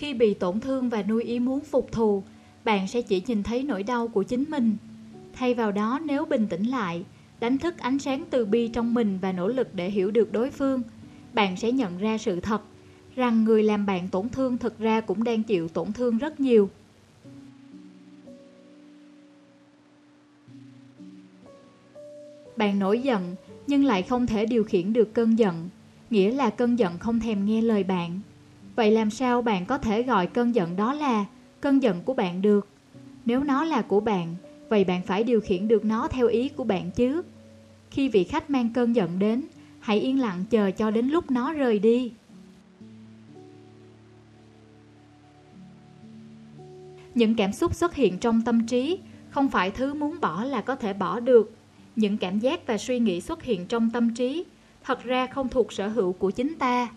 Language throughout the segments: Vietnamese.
Khi bị tổn thương và nuôi ý muốn phục thù, bạn sẽ chỉ nhìn thấy nỗi đau của chính mình. Thay vào đó, nếu bình tĩnh lại, đánh thức ánh sáng từ bi trong mình và nỗ lực để hiểu được đối phương, bạn sẽ nhận ra sự thật rằng người làm bạn tổn thương thực ra cũng đang chịu tổn thương rất nhiều. Bạn nổi giận nhưng lại không thể điều khiển được cơn giận, nghĩa là cơn giận không thèm nghe lời bạn. Vậy làm sao bạn có thể gọi cơn giận đó là cơn giận của bạn được? Nếu nó là của bạn, vậy bạn phải điều khiển được nó theo ý của bạn chứ. Khi vị khách mang cơn giận đến, hãy yên lặng chờ cho đến lúc nó rời đi. Những cảm xúc xuất hiện trong tâm trí không phải thứ muốn bỏ là có thể bỏ được. Những cảm giác và suy nghĩ xuất hiện trong tâm trí thật ra không thuộc sở hữu của chính ta.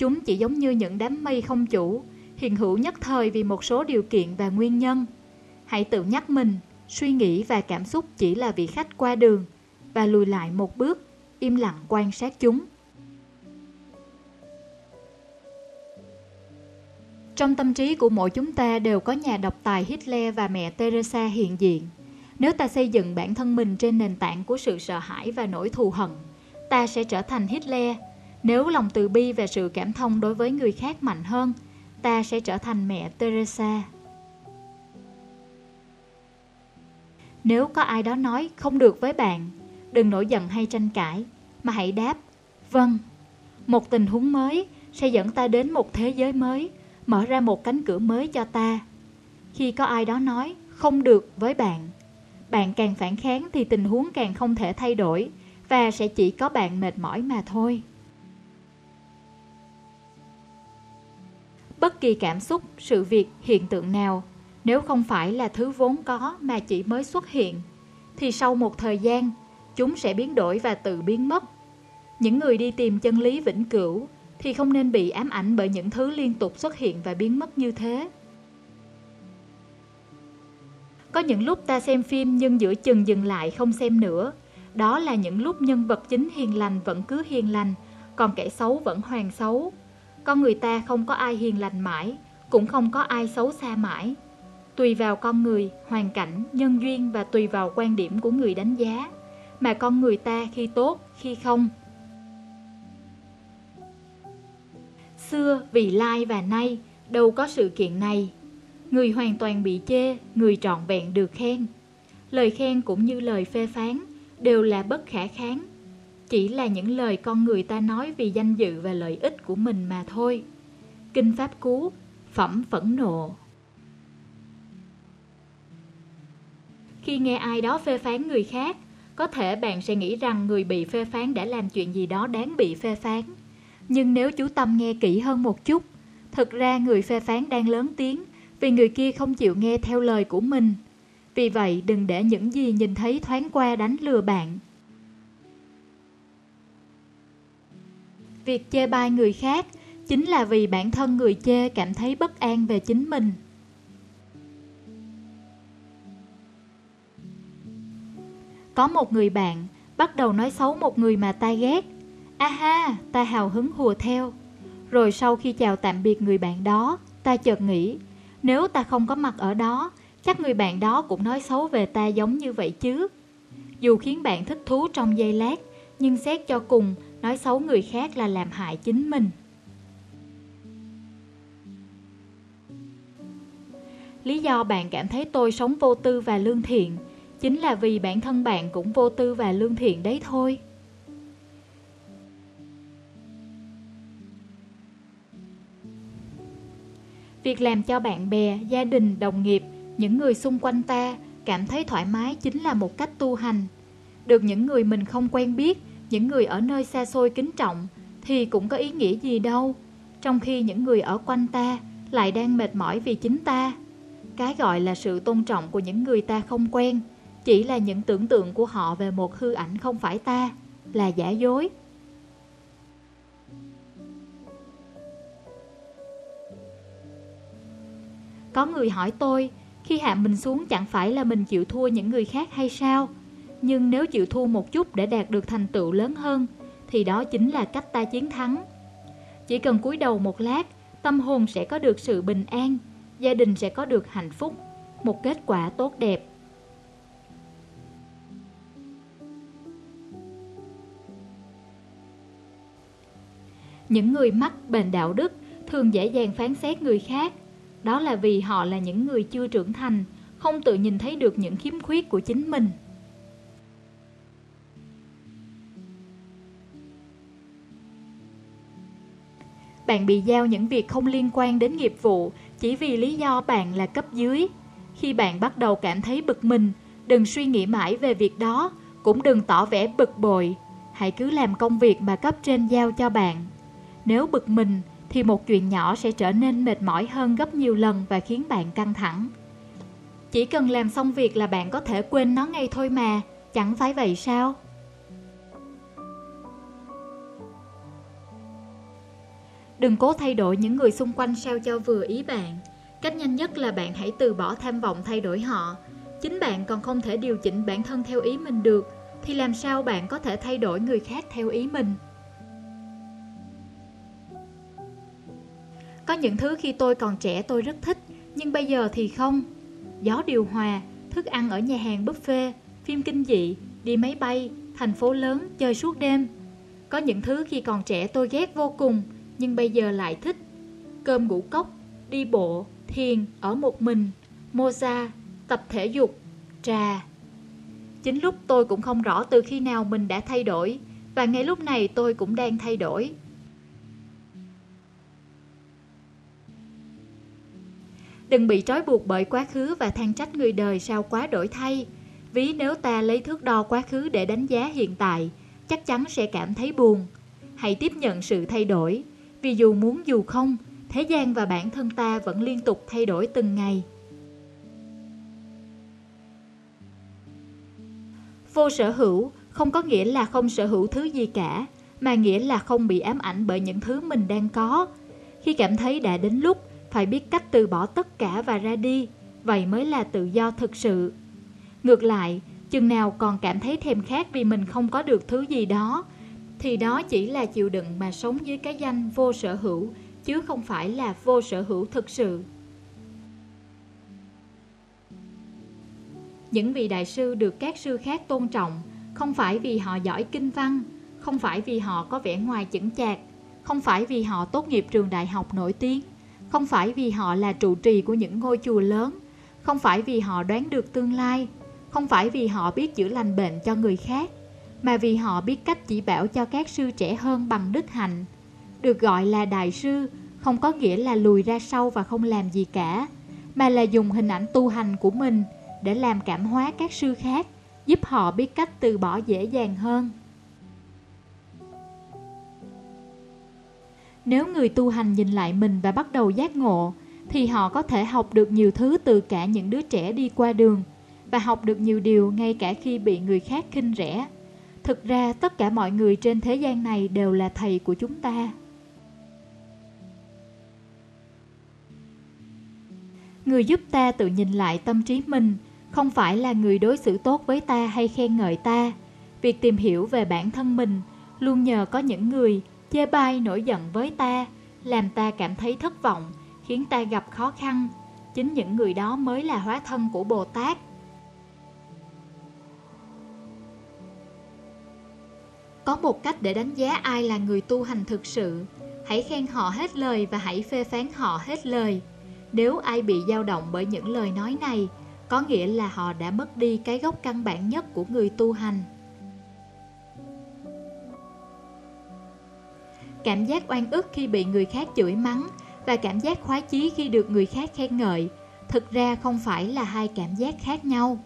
Chúng chỉ giống như những đám mây không chủ, hiện hữu nhất thời vì một số điều kiện và nguyên nhân. Hãy tự nhắc mình, suy nghĩ và cảm xúc chỉ là vị khách qua đường và lùi lại một bước, im lặng quan sát chúng. Trong tâm trí của mỗi chúng ta đều có nhà độc tài Hitler và mẹ Teresa hiện diện. Nếu ta xây dựng bản thân mình trên nền tảng của sự sợ hãi và nỗi thù hận, ta sẽ trở thành Hitler. Nếu lòng từ bi và sự cảm thông đối với người khác mạnh hơn, ta sẽ trở thành mẹ Teresa. Nếu có ai đó nói không được với bạn, đừng nổi giận hay tranh cãi, mà hãy đáp, vâng. Một tình huống mới sẽ dẫn ta đến một thế giới mới, mở ra một cánh cửa mới cho ta. Khi có ai đó nói không được với bạn, bạn càng phản kháng thì tình huống càng không thể thay đổi và sẽ chỉ có bạn mệt mỏi mà thôi. Bất kỳ cảm xúc, sự việc, hiện tượng nào, nếu không phải là thứ vốn có mà chỉ mới xuất hiện, thì sau một thời gian, chúng sẽ biến đổi và tự biến mất. Những người đi tìm chân lý vĩnh cửu thì không nên bị ám ảnh bởi những thứ liên tục xuất hiện và biến mất như thế. Có những lúc ta xem phim nhưng giữa chừng dừng lại không xem nữa. Đó là những lúc nhân vật chính hiền lành vẫn cứ hiền lành, còn kẻ xấu vẫn hoàn xấu. Con người ta không có ai hiền lành mãi, cũng không có ai xấu xa mãi. Tùy vào con người, hoàn cảnh, nhân duyên và tùy vào quan điểm của người đánh giá, mà con người ta khi tốt, khi không. Xưa vì lai và nay, đâu có sự kiện này. Người hoàn toàn bị chê, người trọn vẹn được khen. Lời khen cũng như lời phê phán đều là bất khả kháng. Chỉ là những lời con người ta nói vì danh dự và lợi ích của mình mà thôi. Kinh Pháp Cú, Phẩm Phẫn Nộ Khi nghe ai đó phê phán người khác, có thể bạn sẽ nghĩ rằng người bị phê phán đã làm chuyện gì đó đáng bị phê phán. Nhưng nếu chú tâm nghe kỹ hơn một chút, thực ra người phê phán đang lớn tiếng vì người kia không chịu nghe theo lời của mình. Vì vậy đừng để những gì nhìn thấy thoáng qua đánh lừa bạn. Việc chê bai người khác chính là vì bản thân người chê cảm thấy bất an về chính mình. Có một người bạn bắt đầu nói xấu một người mà ta ghét. Aha, ta hào hứng hùa theo. Rồi sau khi chào tạm biệt người bạn đó, ta chợt nghĩ, nếu ta không có mặt ở đó, chắc người bạn đó cũng nói xấu về ta giống như vậy chứ. Dù khiến bạn thích thú trong giây lát, nhưng xét cho cùng, nói xấu người khác là làm hại chính mình. Lý do bạn cảm thấy tôi sống vô tư và lương thiện chính là vì bản thân bạn cũng vô tư và lương thiện đấy thôi. Việc làm cho bạn bè, gia đình, đồng nghiệp, những người xung quanh ta cảm thấy thoải mái chính là một cách tu hành. Được những người mình không quen biết, những người ở nơi xa xôi kính trọng thì cũng có ý nghĩa gì đâu, trong khi những người ở quanh ta lại đang mệt mỏi vì chính ta. Cái gọi là sự tôn trọng của những người ta không quen chỉ là những tưởng tượng của họ về một hư ảnh không phải ta, là giả dối. Có người hỏi tôi, khi hạ mình xuống chẳng phải là mình chịu thua những người khác hay sao? Nhưng nếu chịu thua một chút để đạt được thành tựu lớn hơn, thì đó chính là cách ta chiến thắng. Chỉ cần cúi đầu một lát tâm hồn sẽ có được sự bình an, gia đình sẽ có được hạnh phúc, một kết quả tốt đẹp. Những người mắc bệnh đạo đức thường dễ dàng phán xét người khác. Đó là vì họ là những người chưa trưởng thành, không tự nhìn thấy được những khiếm khuyết của chính mình. Bạn bị giao những việc không liên quan đến nghiệp vụ chỉ vì lý do bạn là cấp dưới. Khi bạn bắt đầu cảm thấy bực mình, đừng suy nghĩ mãi về việc đó, cũng đừng tỏ vẻ bực bội. Hãy cứ làm công việc mà cấp trên giao cho bạn. Nếu bực mình thì một chuyện nhỏ sẽ trở nên mệt mỏi hơn gấp nhiều lần và khiến bạn căng thẳng. Chỉ cần làm xong việc là bạn có thể quên nó ngay thôi mà, chẳng phải vậy sao? Đừng cố thay đổi những người xung quanh sao cho vừa ý bạn. Cách nhanh nhất là bạn hãy từ bỏ tham vọng thay đổi họ. Chính bạn còn không thể điều chỉnh bản thân theo ý mình được, thì làm sao bạn có thể thay đổi người khác theo ý mình? Có những thứ khi tôi còn trẻ tôi rất thích, nhưng bây giờ thì không. Gió điều hòa, thức ăn ở nhà hàng buffet, phim kinh dị, đi máy bay, thành phố lớn, chơi suốt đêm. Có những thứ khi còn trẻ tôi ghét vô cùng, nhưng bây giờ lại thích. Cơm ngũ cốc, đi bộ, thiền, ở một mình, moza, tập thể dục, trà. Chính lúc tôi cũng không rõ từ khi nào mình đã thay đổi, và ngay lúc này tôi cũng đang thay đổi. Đừng bị trói buộc bởi quá khứ và than trách người đời sao quá đổi thay. Ví nếu ta lấy thước đo quá khứ để đánh giá hiện tại, chắc chắn sẽ cảm thấy buồn. Hãy tiếp nhận sự thay đổi, vì dù muốn dù không, thế gian và bản thân ta vẫn liên tục thay đổi từng ngày. Vô sở hữu không có nghĩa là không sở hữu thứ gì cả, mà nghĩa là không bị ám ảnh bởi những thứ mình đang có. Khi cảm thấy đã đến lúc phải biết cách từ bỏ tất cả và ra đi, vậy mới là tự do thực sự. Ngược lại, chừng nào còn cảm thấy thèm khát vì mình không có được thứ gì đó, thì đó chỉ là chịu đựng mà sống dưới cái danh vô sở hữu, chứ không phải là vô sở hữu thực sự. Những vị đại sư được các sư khác tôn trọng, không phải vì họ giỏi kinh văn, không phải vì họ có vẻ ngoài chững chạc, không phải vì họ tốt nghiệp trường đại học nổi tiếng, không phải vì họ là trụ trì của những ngôi chùa lớn, không phải vì họ đoán được tương lai, không phải vì họ biết chữa lành bệnh cho người khác, mà vì họ biết cách chỉ bảo cho các sư trẻ hơn bằng đức hạnh. Được gọi là đại sư không có nghĩa là lùi ra sau và không làm gì cả, mà là dùng hình ảnh tu hành của mình để làm cảm hóa các sư khác, giúp họ biết cách từ bỏ dễ dàng hơn. Nếu người tu hành nhìn lại mình và bắt đầu giác ngộ, thì họ có thể học được nhiều thứ từ cả những đứa trẻ đi qua đường và học được nhiều điều ngay cả khi bị người khác khinh rẻ. Thực ra tất cả mọi người trên thế gian này đều là thầy của chúng ta. Người giúp ta tự nhìn lại tâm trí mình không phải là người đối xử tốt với ta hay khen ngợi ta. Việc tìm hiểu về bản thân mình luôn nhờ có những người chê bai nổi giận với ta, làm ta cảm thấy thất vọng, khiến ta gặp khó khăn. Chính những người đó mới là hóa thân của Bồ Tát. Có một cách để đánh giá ai là người tu hành thực sự. Hãy khen họ hết lời và hãy phê phán họ hết lời. Nếu ai bị dao động bởi những lời nói này, có nghĩa là họ đã mất đi cái gốc căn bản nhất của người tu hành. cảm giác oan ức khi bị người khác chửi mắng và cảm giác khoái chí khi được người khác khen ngợi thực ra không phải là hai cảm giác khác nhau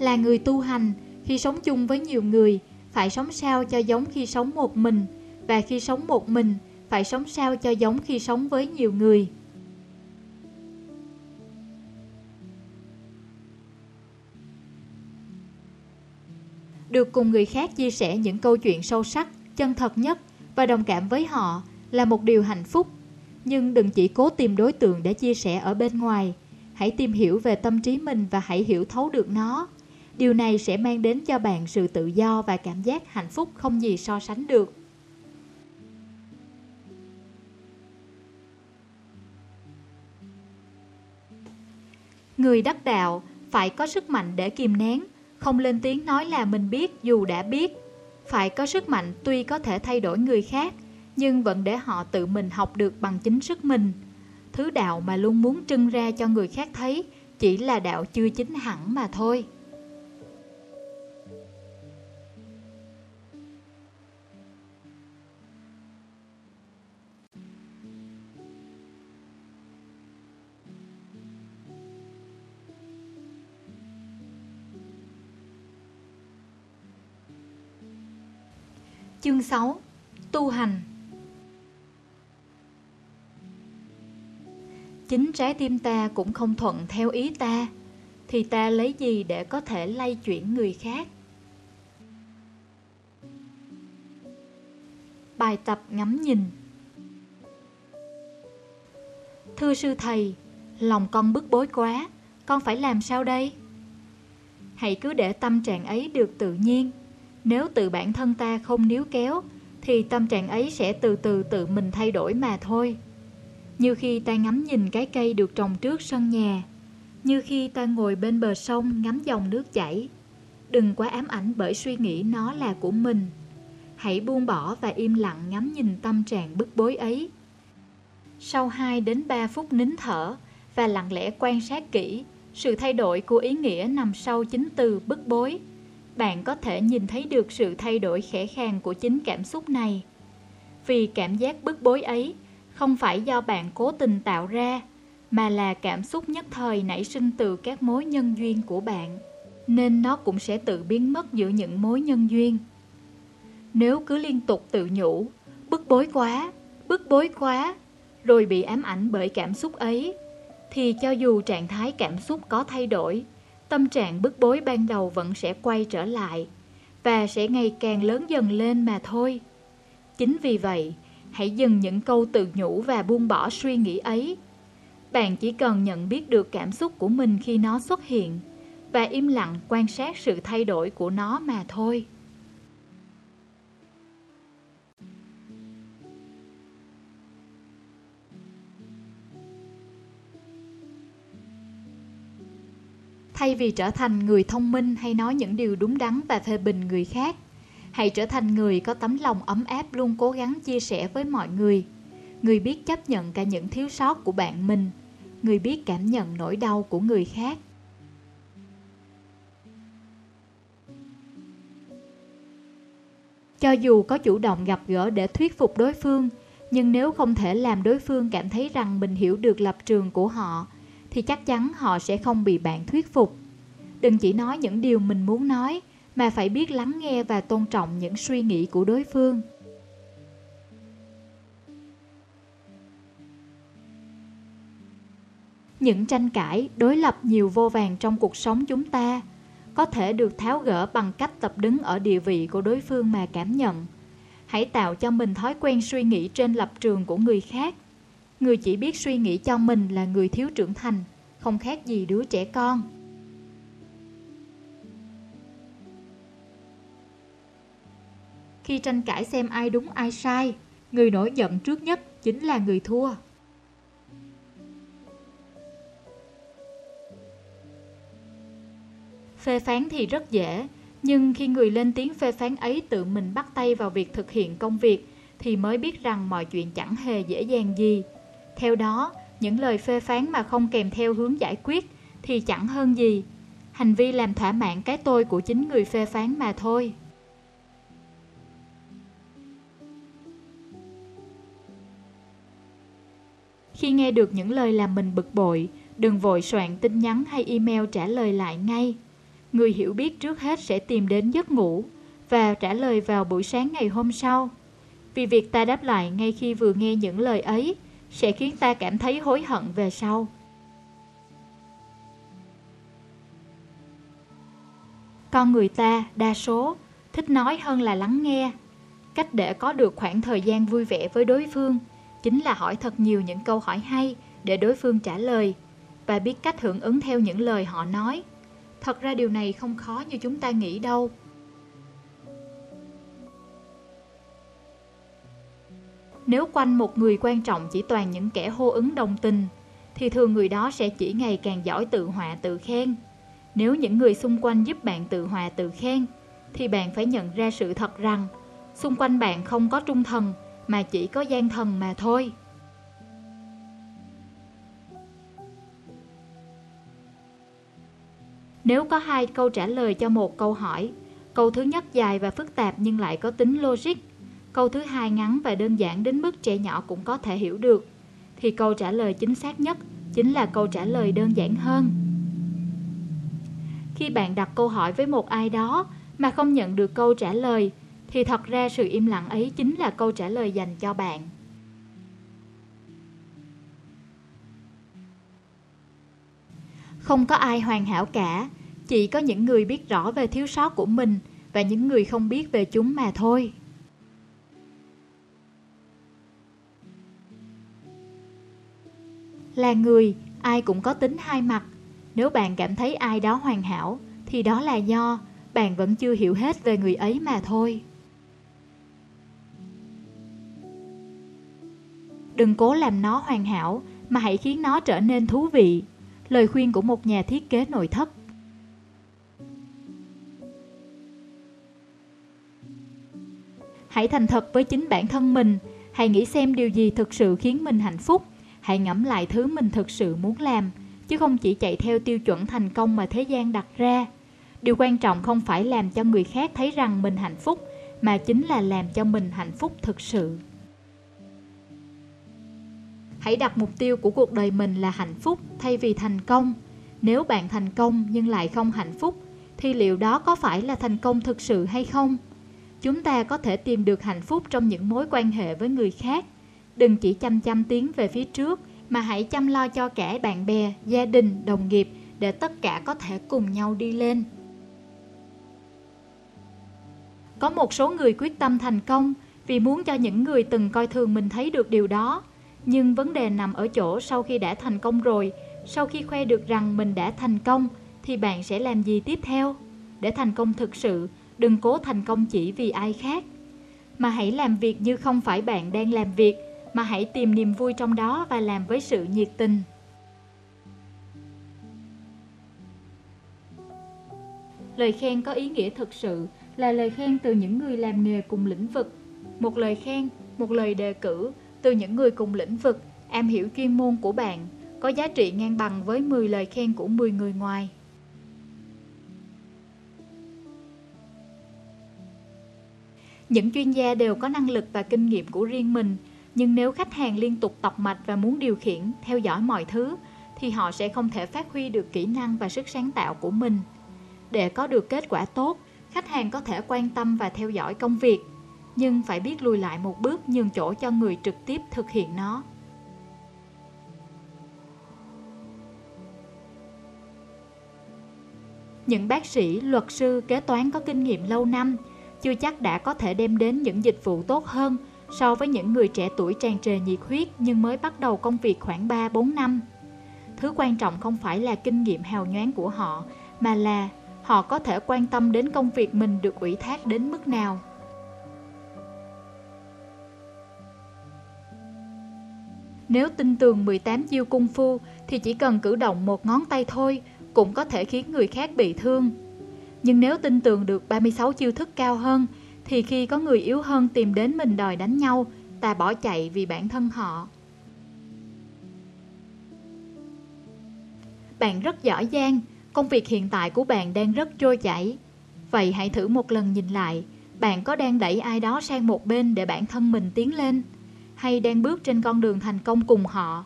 là người tu hành khi sống chung với nhiều người phải sống sao cho giống khi sống một mình và khi sống một mình phải sống sao cho giống khi sống với nhiều người được cùng người khác chia sẻ những câu chuyện sâu sắc, chân thật nhất và đồng cảm với họ là một điều hạnh phúc. Nhưng đừng chỉ cố tìm đối tượng để chia sẻ ở bên ngoài, hãy tìm hiểu về tâm trí mình và hãy hiểu thấu được nó. Điều này sẽ mang đến cho bạn sự tự do và cảm giác hạnh phúc không gì so sánh được. Người đắc đạo phải có sức mạnh để kìm nén, không lên tiếng nói là mình biết dù đã biết. Phải có sức mạnh tuy có thể thay đổi người khác, nhưng vẫn để họ tự mình học được bằng chính sức mình. Thứ đạo mà luôn muốn trưng ra cho người khác thấy chỉ là đạo chưa chính hẳn mà thôi. Chương 6 Tu hành. Chính trái tim ta cũng không thuận theo ý ta Thì ta lấy gì để có thể lay chuyển người khác? Bài tập ngắm nhìn. Thưa sư thầy, lòng con bức bối quá, con phải làm sao đây? Hãy cứ để tâm trạng ấy được tự nhiên nếu tự bản thân ta không níu kéo, thì tâm trạng ấy sẽ từ từ tự mình thay đổi mà thôi. Như khi ta ngắm nhìn cái cây được trồng trước sân nhà, như khi ta ngồi bên bờ sông ngắm dòng nước chảy. Đừng quá ám ảnh bởi suy nghĩ nó là của mình. Hãy buông bỏ và im lặng ngắm nhìn tâm trạng bức bối ấy. Sau 2 đến 3 phút nín thở và lặng lẽ quan sát kỹ, sự thay đổi của ý nghĩa nằm sau chính từ bức bối bạn có thể nhìn thấy được sự thay đổi khẽ khàng của chính cảm xúc này. Vì cảm giác bức bối ấy không phải do bạn cố tình tạo ra, mà là cảm xúc nhất thời nảy sinh từ các mối nhân duyên của bạn, nên nó cũng sẽ tự biến mất giữa những mối nhân duyên. Nếu cứ liên tục tự nhủ, bức bối quá, bức bối quá, rồi bị ám ảnh bởi cảm xúc ấy, thì cho dù trạng thái cảm xúc có thay đổi, tâm trạng bức bối ban đầu vẫn sẽ quay trở lại và sẽ ngày càng lớn dần lên mà thôi. Chính vì vậy, hãy dừng những câu tự nhủ và buông bỏ suy nghĩ ấy. Bạn chỉ cần nhận biết được cảm xúc của mình khi nó xuất hiện và im lặng quan sát sự thay đổi của nó mà thôi. Thay vì trở thành người thông minh hay nói những điều đúng đắn và phê bình người khác, hãy trở thành người có tấm lòng ấm áp luôn cố gắng chia sẻ với mọi người. Người biết chấp nhận cả những thiếu sót của bạn mình, người biết cảm nhận nỗi đau của người khác. Cho dù có chủ động gặp gỡ để thuyết phục đối phương, nhưng nếu không thể làm đối phương cảm thấy rằng mình hiểu được lập trường của họ, thì chắc chắn họ sẽ không bị bạn thuyết phục. Đừng chỉ nói những điều mình muốn nói, mà phải biết lắng nghe và tôn trọng những suy nghĩ của đối phương. Những tranh cãi, đối lập nhiều vô vàng trong cuộc sống chúng ta có thể được tháo gỡ bằng cách tập đứng ở địa vị của đối phương mà cảm nhận. Hãy tạo cho mình thói quen suy nghĩ trên lập trường của người khác Người chỉ biết suy nghĩ cho mình là người thiếu trưởng thành, không khác gì đứa trẻ con. Khi tranh cãi xem ai đúng ai sai, người nổi giận trước nhất chính là người thua. Phê phán thì rất dễ, nhưng khi người lên tiếng phê phán ấy tự mình bắt tay vào việc thực hiện công việc thì mới biết rằng mọi chuyện chẳng hề dễ dàng gì. Theo đó, những lời phê phán mà không kèm theo hướng giải quyết thì chẳng hơn gì. Hành vi làm thỏa mãn cái tôi của chính người phê phán mà thôi. Khi nghe được những lời làm mình bực bội, đừng vội soạn tin nhắn hay email trả lời lại ngay. Người hiểu biết trước hết sẽ tìm đến giấc ngủ và trả lời vào buổi sáng ngày hôm sau. Vì việc ta đáp lại ngay khi vừa nghe những lời ấy sẽ khiến ta cảm thấy hối hận về sau. Con người ta, đa số, thích nói hơn là lắng nghe. Cách để có được khoảng thời gian vui vẻ với đối phương chính là hỏi thật nhiều những câu hỏi hay để đối phương trả lời và biết cách hưởng ứng theo những lời họ nói. Thật ra điều này không khó như chúng ta nghĩ đâu. Nếu quanh một người quan trọng chỉ toàn những kẻ hô ứng đồng tình, thì thường người đó sẽ chỉ ngày càng giỏi tự họa tự khen. Nếu những người xung quanh giúp bạn tự họa tự khen, thì bạn phải nhận ra sự thật rằng xung quanh bạn không có trung thần mà chỉ có gian thần mà thôi. Nếu có hai câu trả lời cho một câu hỏi, câu thứ nhất dài và phức tạp nhưng lại có tính logic, câu thứ hai ngắn và đơn giản đến mức trẻ nhỏ cũng có thể hiểu được, thì câu trả lời chính xác nhất chính là câu trả lời đơn giản hơn. Khi bạn đặt câu hỏi với một ai đó mà không nhận được câu trả lời, thì thật ra sự im lặng ấy chính là câu trả lời dành cho bạn. Không có ai hoàn hảo cả, chỉ có những người biết rõ về thiếu sót của mình và những người không biết về chúng mà thôi. Là người, ai cũng có tính hai mặt. Nếu bạn cảm thấy ai đó hoàn hảo, thì đó là do bạn vẫn chưa hiểu hết về người ấy mà thôi. Đừng cố làm nó hoàn hảo, mà hãy khiến nó trở nên thú vị. Lời khuyên của một nhà thiết kế nội thất. Hãy thành thật với chính bản thân mình, hãy nghĩ xem điều gì thực sự khiến mình hạnh phúc, hãy ngẫm lại thứ mình thực sự muốn làm, chứ không chỉ chạy theo tiêu chuẩn thành công mà thế gian đặt ra. Điều quan trọng không phải làm cho người khác thấy rằng mình hạnh phúc, mà chính là làm cho mình hạnh phúc thực sự. Hãy đặt mục tiêu của cuộc đời mình là hạnh phúc thay vì thành công. Nếu bạn thành công nhưng lại không hạnh phúc, thì liệu đó có phải là thành công thực sự hay không? Chúng ta có thể tìm được hạnh phúc trong những mối quan hệ với người khác. Đừng chỉ chăm chăm tiến về phía trước, mà hãy chăm lo cho cả bạn bè, gia đình, đồng nghiệp để tất cả có thể cùng nhau đi lên. Có một số người quyết tâm thành công vì muốn cho những người từng coi thường mình thấy được điều đó. Nhưng vấn đề nằm ở chỗ sau khi đã thành công rồi, sau khi khoe được rằng mình đã thành công, thì bạn sẽ làm gì tiếp theo? Để thành công thực sự, đừng cố thành công chỉ vì ai khác. Mà hãy làm việc như không phải bạn đang làm việc, mà hãy tìm niềm vui trong đó và làm với sự nhiệt tình. Lời khen có ý nghĩa thực sự là lời khen từ những người làm nghề cùng lĩnh vực. Một lời khen, một lời đề cử từ những người cùng lĩnh vực, am hiểu chuyên môn của bạn, có giá trị ngang bằng với 10 lời khen của 10 người ngoài. Những chuyên gia đều có năng lực và kinh nghiệm của riêng mình, nhưng nếu khách hàng liên tục tọc mạch và muốn điều khiển, theo dõi mọi thứ, thì họ sẽ không thể phát huy được kỹ năng và sức sáng tạo của mình. Để có được kết quả tốt, khách hàng có thể quan tâm và theo dõi công việc, nhưng phải biết lùi lại một bước nhường chỗ cho người trực tiếp thực hiện nó. Những bác sĩ, luật sư, kế toán có kinh nghiệm lâu năm chưa chắc đã có thể đem đến những dịch vụ tốt hơn so với những người trẻ tuổi tràn trề nhiệt huyết nhưng mới bắt đầu công việc khoảng 3-4 năm. Thứ quan trọng không phải là kinh nghiệm hào nhoáng của họ, mà là họ có thể quan tâm đến công việc mình được ủy thác đến mức nào. Nếu tin tường 18 chiêu cung phu thì chỉ cần cử động một ngón tay thôi cũng có thể khiến người khác bị thương. Nhưng nếu tin tường được 36 chiêu thức cao hơn thì khi có người yếu hơn tìm đến mình đòi đánh nhau, ta bỏ chạy vì bản thân họ. Bạn rất giỏi giang, công việc hiện tại của bạn đang rất trôi chảy. Vậy hãy thử một lần nhìn lại, bạn có đang đẩy ai đó sang một bên để bản thân mình tiến lên? hay đang bước trên con đường thành công cùng họ.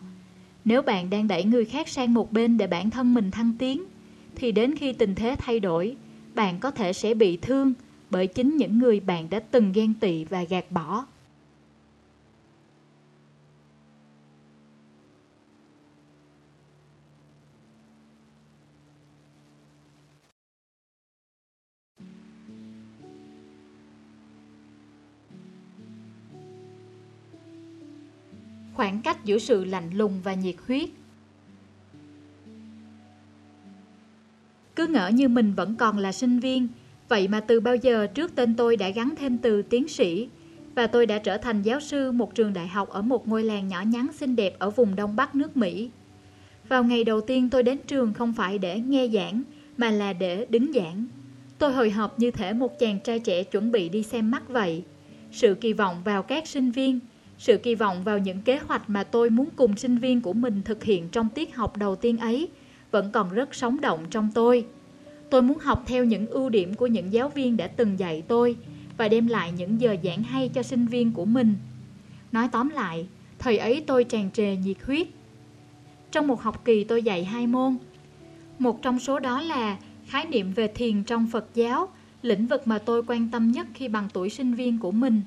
Nếu bạn đang đẩy người khác sang một bên để bản thân mình thăng tiến, thì đến khi tình thế thay đổi, bạn có thể sẽ bị thương bởi chính những người bạn đã từng ghen tị và gạt bỏ. khoảng cách giữa sự lạnh lùng và nhiệt huyết. Cứ ngỡ như mình vẫn còn là sinh viên, vậy mà từ bao giờ trước tên tôi đã gắn thêm từ tiến sĩ, và tôi đã trở thành giáo sư một trường đại học ở một ngôi làng nhỏ nhắn xinh đẹp ở vùng Đông Bắc nước Mỹ. Vào ngày đầu tiên tôi đến trường không phải để nghe giảng, mà là để đứng giảng. Tôi hồi hộp như thể một chàng trai trẻ chuẩn bị đi xem mắt vậy. Sự kỳ vọng vào các sinh viên, sự kỳ vọng vào những kế hoạch mà tôi muốn cùng sinh viên của mình thực hiện trong tiết học đầu tiên ấy vẫn còn rất sống động trong tôi. Tôi muốn học theo những ưu điểm của những giáo viên đã từng dạy tôi và đem lại những giờ giảng hay cho sinh viên của mình. Nói tóm lại, thời ấy tôi tràn trề nhiệt huyết. Trong một học kỳ tôi dạy hai môn. Một trong số đó là khái niệm về thiền trong Phật giáo, lĩnh vực mà tôi quan tâm nhất khi bằng tuổi sinh viên của mình.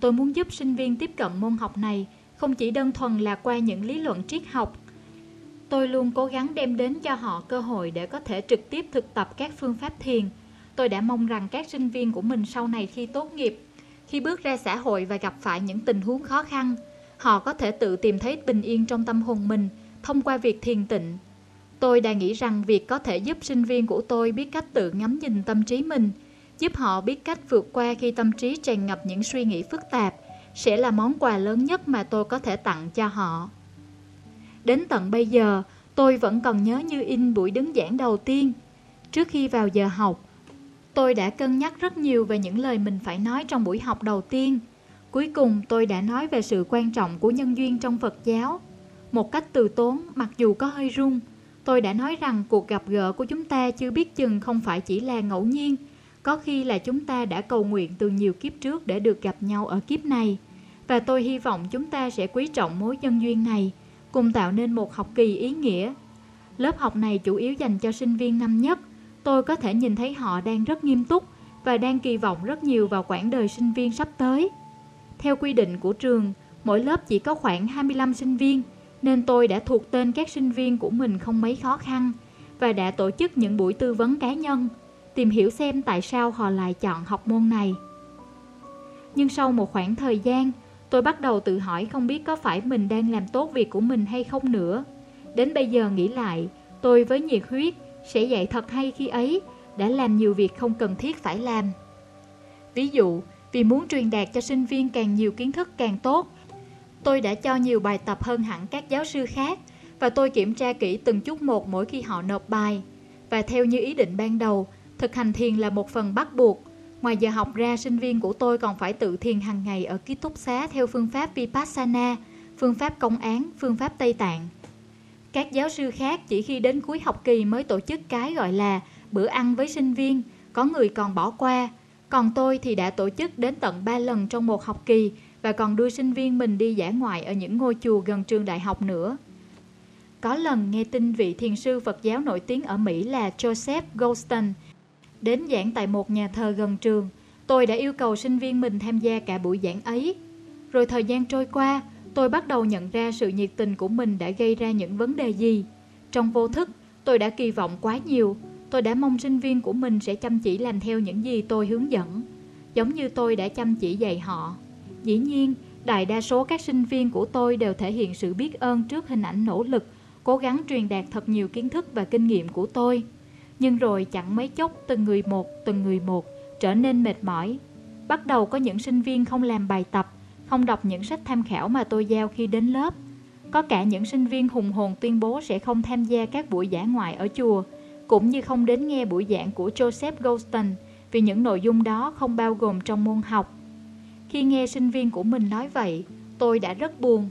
Tôi muốn giúp sinh viên tiếp cận môn học này không chỉ đơn thuần là qua những lý luận triết học. Tôi luôn cố gắng đem đến cho họ cơ hội để có thể trực tiếp thực tập các phương pháp thiền. Tôi đã mong rằng các sinh viên của mình sau này khi tốt nghiệp, khi bước ra xã hội và gặp phải những tình huống khó khăn, họ có thể tự tìm thấy bình yên trong tâm hồn mình thông qua việc thiền tịnh. Tôi đã nghĩ rằng việc có thể giúp sinh viên của tôi biết cách tự ngắm nhìn tâm trí mình, giúp họ biết cách vượt qua khi tâm trí tràn ngập những suy nghĩ phức tạp, sẽ là món quà lớn nhất mà tôi có thể tặng cho họ. Đến tận bây giờ, tôi vẫn còn nhớ như in buổi đứng giảng đầu tiên. Trước khi vào giờ học, tôi đã cân nhắc rất nhiều về những lời mình phải nói trong buổi học đầu tiên. Cuối cùng tôi đã nói về sự quan trọng của nhân duyên trong Phật giáo. Một cách từ tốn, mặc dù có hơi run, tôi đã nói rằng cuộc gặp gỡ của chúng ta chưa biết chừng không phải chỉ là ngẫu nhiên, có khi là chúng ta đã cầu nguyện từ nhiều kiếp trước để được gặp nhau ở kiếp này. Và tôi hy vọng chúng ta sẽ quý trọng mối nhân duyên này, cùng tạo nên một học kỳ ý nghĩa. Lớp học này chủ yếu dành cho sinh viên năm nhất. Tôi có thể nhìn thấy họ đang rất nghiêm túc và đang kỳ vọng rất nhiều vào quãng đời sinh viên sắp tới. Theo quy định của trường, mỗi lớp chỉ có khoảng 25 sinh viên, nên tôi đã thuộc tên các sinh viên của mình không mấy khó khăn và đã tổ chức những buổi tư vấn cá nhân, tìm hiểu xem tại sao họ lại chọn học môn này. Nhưng sau một khoảng thời gian, tôi bắt đầu tự hỏi không biết có phải mình đang làm tốt việc của mình hay không nữa. Đến bây giờ nghĩ lại, tôi với nhiệt huyết sẽ dạy thật hay khi ấy đã làm nhiều việc không cần thiết phải làm. Ví dụ, vì muốn truyền đạt cho sinh viên càng nhiều kiến thức càng tốt, tôi đã cho nhiều bài tập hơn hẳn các giáo sư khác và tôi kiểm tra kỹ từng chút một mỗi khi họ nộp bài. Và theo như ý định ban đầu, thực hành thiền là một phần bắt buộc. Ngoài giờ học ra, sinh viên của tôi còn phải tự thiền hàng ngày ở ký túc xá theo phương pháp Vipassana, phương pháp công án, phương pháp Tây Tạng. Các giáo sư khác chỉ khi đến cuối học kỳ mới tổ chức cái gọi là bữa ăn với sinh viên, có người còn bỏ qua. Còn tôi thì đã tổ chức đến tận 3 lần trong một học kỳ và còn đưa sinh viên mình đi dã ngoại ở những ngôi chùa gần trường đại học nữa. Có lần nghe tin vị thiền sư Phật giáo nổi tiếng ở Mỹ là Joseph Goldstein đến giảng tại một nhà thờ gần trường. Tôi đã yêu cầu sinh viên mình tham gia cả buổi giảng ấy. Rồi thời gian trôi qua, tôi bắt đầu nhận ra sự nhiệt tình của mình đã gây ra những vấn đề gì. Trong vô thức, tôi đã kỳ vọng quá nhiều. Tôi đã mong sinh viên của mình sẽ chăm chỉ làm theo những gì tôi hướng dẫn, giống như tôi đã chăm chỉ dạy họ. Dĩ nhiên, đại đa số các sinh viên của tôi đều thể hiện sự biết ơn trước hình ảnh nỗ lực, cố gắng truyền đạt thật nhiều kiến thức và kinh nghiệm của tôi. Nhưng rồi chẳng mấy chốc từng người một, từng người một trở nên mệt mỏi. Bắt đầu có những sinh viên không làm bài tập, không đọc những sách tham khảo mà tôi giao khi đến lớp. Có cả những sinh viên hùng hồn tuyên bố sẽ không tham gia các buổi giảng ngoại ở chùa, cũng như không đến nghe buổi giảng của Joseph Goldstein vì những nội dung đó không bao gồm trong môn học. Khi nghe sinh viên của mình nói vậy, tôi đã rất buồn.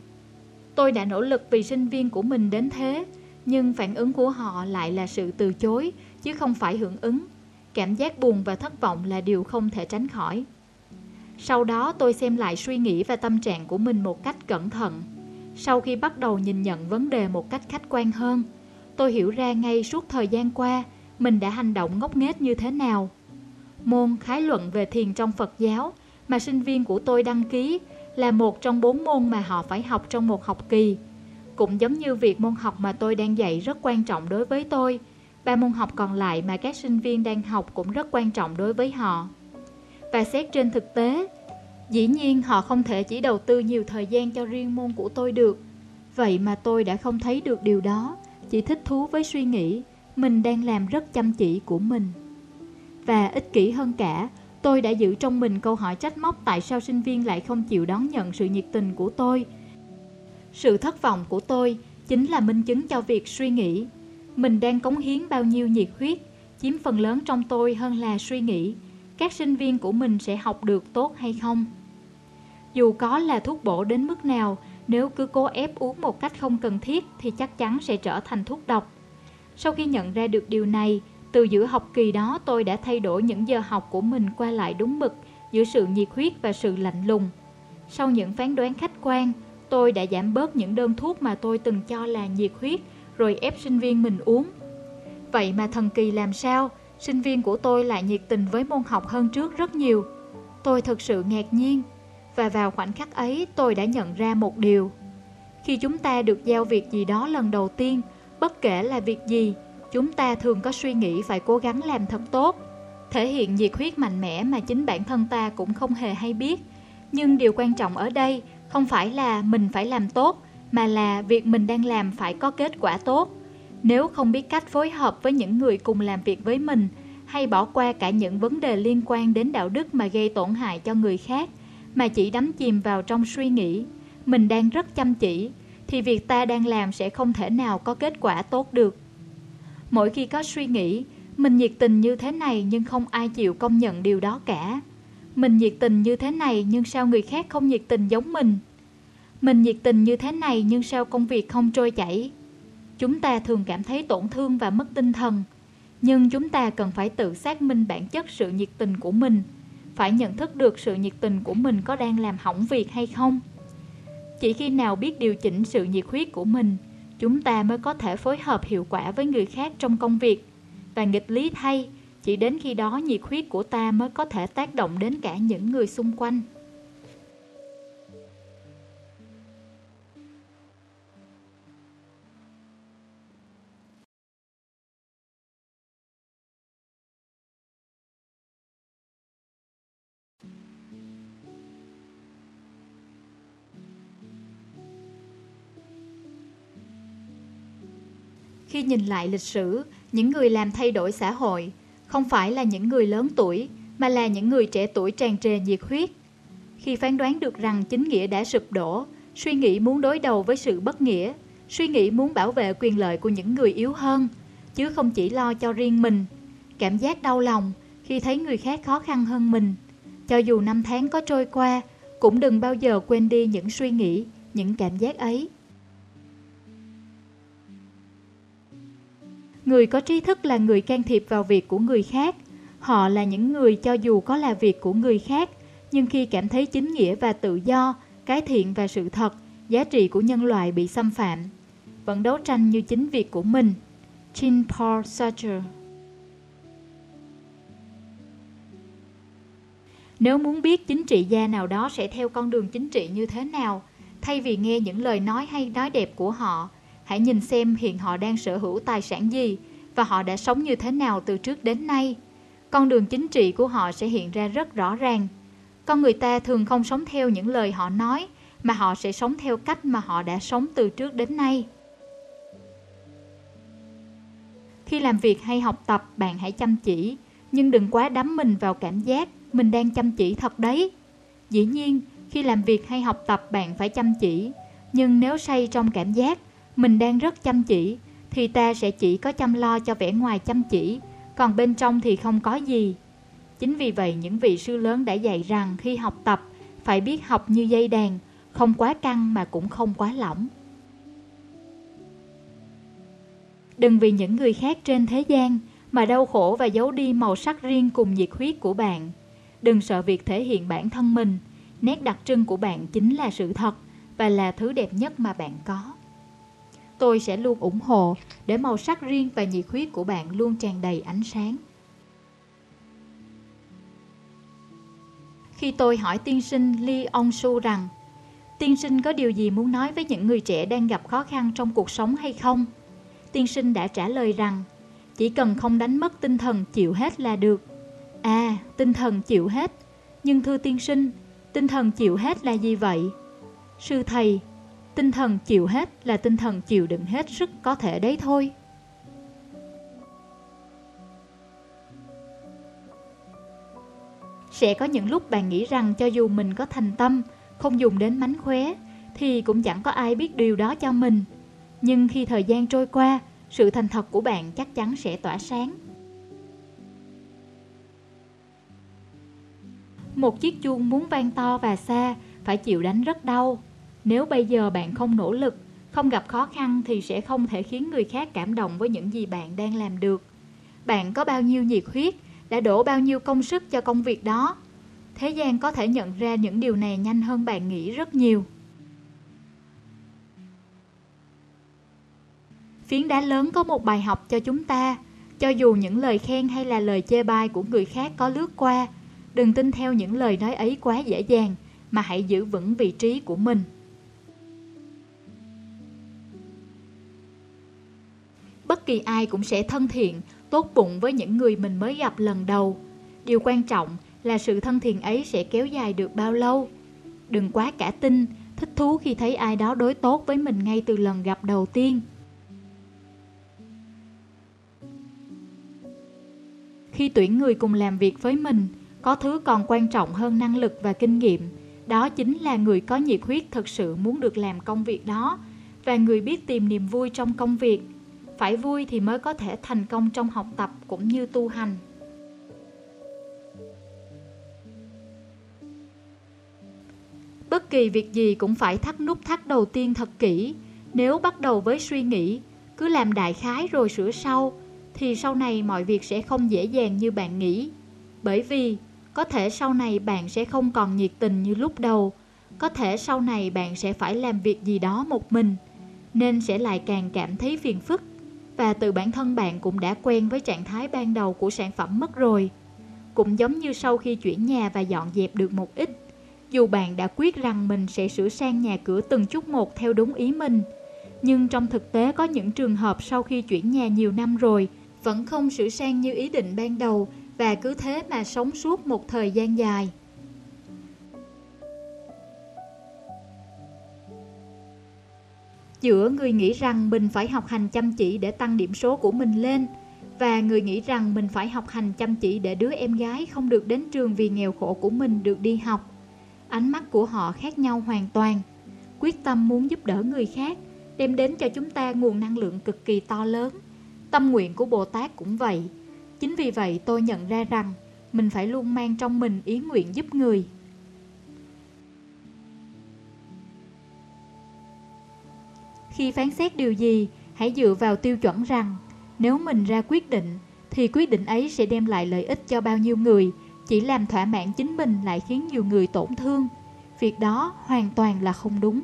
Tôi đã nỗ lực vì sinh viên của mình đến thế, nhưng phản ứng của họ lại là sự từ chối, chứ không phải hưởng ứng. Cảm giác buồn và thất vọng là điều không thể tránh khỏi. Sau đó tôi xem lại suy nghĩ và tâm trạng của mình một cách cẩn thận. Sau khi bắt đầu nhìn nhận vấn đề một cách khách quan hơn, tôi hiểu ra ngay suốt thời gian qua mình đã hành động ngốc nghếch như thế nào. Môn khái luận về thiền trong Phật giáo mà sinh viên của tôi đăng ký là một trong bốn môn mà họ phải học trong một học kỳ. Cũng giống như việc môn học mà tôi đang dạy rất quan trọng đối với tôi, ba môn học còn lại mà các sinh viên đang học cũng rất quan trọng đối với họ. Và xét trên thực tế, dĩ nhiên họ không thể chỉ đầu tư nhiều thời gian cho riêng môn của tôi được. Vậy mà tôi đã không thấy được điều đó, chỉ thích thú với suy nghĩ mình đang làm rất chăm chỉ của mình. Và ích kỷ hơn cả, tôi đã giữ trong mình câu hỏi trách móc tại sao sinh viên lại không chịu đón nhận sự nhiệt tình của tôi. Sự thất vọng của tôi chính là minh chứng cho việc suy nghĩ. Mình đang cống hiến bao nhiêu nhiệt huyết, chiếm phần lớn trong tôi hơn là suy nghĩ các sinh viên của mình sẽ học được tốt hay không. Dù có là thuốc bổ đến mức nào, nếu cứ cố ép uống một cách không cần thiết thì chắc chắn sẽ trở thành thuốc độc. Sau khi nhận ra được điều này, từ giữa học kỳ đó tôi đã thay đổi những giờ học của mình qua lại đúng mực giữa sự nhiệt huyết và sự lạnh lùng. Sau những phán đoán khách quan, tôi đã giảm bớt những đơn thuốc mà tôi từng cho là nhiệt huyết rồi ép sinh viên mình uống. Vậy mà thần kỳ làm sao? Sinh viên của tôi lại nhiệt tình với môn học hơn trước rất nhiều. Tôi thật sự ngạc nhiên và vào khoảnh khắc ấy tôi đã nhận ra một điều. Khi chúng ta được giao việc gì đó lần đầu tiên, bất kể là việc gì, chúng ta thường có suy nghĩ phải cố gắng làm thật tốt, thể hiện nhiệt huyết mạnh mẽ mà chính bản thân ta cũng không hề hay biết. Nhưng điều quan trọng ở đây không phải là mình phải làm tốt, mà là việc mình đang làm phải có kết quả tốt. Nếu không biết cách phối hợp với những người cùng làm việc với mình, hay bỏ qua cả những vấn đề liên quan đến đạo đức mà gây tổn hại cho người khác, mà chỉ đắm chìm vào trong suy nghĩ, mình đang rất chăm chỉ, thì việc ta đang làm sẽ không thể nào có kết quả tốt được. Mỗi khi có suy nghĩ, mình nhiệt tình như thế này nhưng không ai chịu công nhận điều đó cả. Mình nhiệt tình như thế này nhưng sao người khác không nhiệt tình giống mình? Mình nhiệt tình như thế này nhưng sao công việc không trôi chảy? Chúng ta thường cảm thấy tổn thương và mất tinh thần, nhưng chúng ta cần phải tự xác minh bản chất sự nhiệt tình của mình, phải nhận thức được sự nhiệt tình của mình có đang làm hỏng việc hay không. Chỉ khi nào biết điều chỉnh sự nhiệt huyết của mình, chúng ta mới có thể phối hợp hiệu quả với người khác trong công việc. Và nghịch lý thay, chỉ đến khi đó nhiệt huyết của ta mới có thể tác động đến cả những người xung quanh. Khi nhìn lại lịch sử, những người làm thay đổi xã hội không phải là những người lớn tuổi, mà là những người trẻ tuổi tràn trề nhiệt huyết. Khi phán đoán được rằng chính nghĩa đã sụp đổ, suy nghĩ muốn đối đầu với sự bất nghĩa, suy nghĩ muốn bảo vệ quyền lợi của những người yếu hơn, chứ không chỉ lo cho riêng mình. Cảm giác đau lòng khi thấy người khác khó khăn hơn mình. Cho dù năm tháng có trôi qua, cũng đừng bao giờ quên đi những suy nghĩ, những cảm giác ấy. Người có trí thức là người can thiệp vào việc của người khác. Họ là những người cho dù có là việc của người khác, nhưng khi cảm thấy chính nghĩa và tự do, cái thiện và sự thật, giá trị của nhân loại bị xâm phạm, vẫn đấu tranh như chính việc của mình. Jean Paul Sartre Nếu muốn biết chính trị gia nào đó sẽ theo con đường chính trị như thế nào, thay vì nghe những lời nói hay nói đẹp của họ, Hãy nhìn xem hiện họ đang sở hữu tài sản gì và họ đã sống như thế nào từ trước đến nay. Con đường chính trị của họ sẽ hiện ra rất rõ ràng. Con người ta thường không sống theo những lời họ nói, mà họ sẽ sống theo cách mà họ đã sống từ trước đến nay. Khi làm việc hay học tập, bạn hãy chăm chỉ, nhưng đừng quá đắm mình vào cảm giác mình đang chăm chỉ thật đấy. Dĩ nhiên, khi làm việc hay học tập bạn phải chăm chỉ, nhưng nếu say trong cảm giác, mình đang rất chăm chỉ, thì ta sẽ chỉ có chăm lo cho vẻ ngoài chăm chỉ, còn bên trong thì không có gì. Chính vì vậy, những vị sư lớn đã dạy rằng khi học tập, phải biết học như dây đàn, không quá căng mà cũng không quá lỏng. Đừng vì những người khác trên thế gian mà đau khổ và giấu đi màu sắc riêng cùng nhiệt huyết của bạn. Đừng sợ việc thể hiện bản thân mình, nét đặc trưng của bạn chính là sự thật và là thứ đẹp nhất mà bạn có tôi sẽ luôn ủng hộ để màu sắc riêng và nhiệt huyết của bạn luôn tràn đầy ánh sáng. Khi tôi hỏi tiên sinh Lee Ong Su rằng tiên sinh có điều gì muốn nói với những người trẻ đang gặp khó khăn trong cuộc sống hay không? Tiên sinh đã trả lời rằng chỉ cần không đánh mất tinh thần chịu hết là được. À, tinh thần chịu hết. Nhưng thưa tiên sinh, tinh thần chịu hết là gì vậy? Sư thầy, Tinh thần chịu hết là tinh thần chịu đựng hết sức có thể đấy thôi. Sẽ có những lúc bạn nghĩ rằng cho dù mình có thành tâm, không dùng đến mánh khóe, thì cũng chẳng có ai biết điều đó cho mình. Nhưng khi thời gian trôi qua, sự thành thật của bạn chắc chắn sẽ tỏa sáng. Một chiếc chuông muốn vang to và xa phải chịu đánh rất đau. Nếu bây giờ bạn không nỗ lực, không gặp khó khăn thì sẽ không thể khiến người khác cảm động với những gì bạn đang làm được. Bạn có bao nhiêu nhiệt huyết, đã đổ bao nhiêu công sức cho công việc đó. Thế gian có thể nhận ra những điều này nhanh hơn bạn nghĩ rất nhiều. Phiến đá lớn có một bài học cho chúng ta. Cho dù những lời khen hay là lời chê bai của người khác có lướt qua, đừng tin theo những lời nói ấy quá dễ dàng, mà hãy giữ vững vị trí của mình. Bất kỳ ai cũng sẽ thân thiện, tốt bụng với những người mình mới gặp lần đầu. Điều quan trọng là sự thân thiện ấy sẽ kéo dài được bao lâu. Đừng quá cả tin, thích thú khi thấy ai đó đối tốt với mình ngay từ lần gặp đầu tiên. Khi tuyển người cùng làm việc với mình, có thứ còn quan trọng hơn năng lực và kinh nghiệm, đó chính là người có nhiệt huyết thực sự muốn được làm công việc đó và người biết tìm niềm vui trong công việc. Phải vui thì mới có thể thành công trong học tập cũng như tu hành. Bất kỳ việc gì cũng phải thắt nút thắt đầu tiên thật kỹ. Nếu bắt đầu với suy nghĩ, cứ làm đại khái rồi sửa sau, thì sau này mọi việc sẽ không dễ dàng như bạn nghĩ. Bởi vì có thể sau này bạn sẽ không còn nhiệt tình như lúc đầu, có thể sau này bạn sẽ phải làm việc gì đó một mình, nên sẽ lại càng cảm thấy phiền phức. Và từ bản thân bạn cũng đã quen với trạng thái ban đầu của sản phẩm mất rồi. Cũng giống như sau khi chuyển nhà và dọn dẹp được một ít, dù bạn đã quyết rằng mình sẽ sửa sang nhà cửa từng chút một theo đúng ý mình, nhưng trong thực tế có những trường hợp sau khi chuyển nhà nhiều năm rồi, vẫn không sửa sang như ý định ban đầu và cứ thế mà sống suốt một thời gian dài. Giữa người nghĩ rằng mình phải học hành chăm chỉ để tăng điểm số của mình lên, và người nghĩ rằng mình phải học hành chăm chỉ để đứa em gái không được đến trường vì nghèo khổ của mình được đi học. Ánh mắt của họ khác nhau hoàn toàn. Quyết tâm muốn giúp đỡ người khác, đem đến cho chúng ta nguồn năng lượng cực kỳ to lớn. Tâm nguyện của Bồ Tát cũng vậy. Chính vì vậy tôi nhận ra rằng mình phải luôn mang trong mình ý nguyện giúp người. Khi phán xét điều gì, hãy dựa vào tiêu chuẩn rằng nếu mình ra quyết định thì quyết định ấy sẽ đem lại lợi ích cho bao nhiêu người, chỉ làm thỏa mãn chính mình lại khiến nhiều người tổn thương. Việc đó hoàn toàn là không đúng.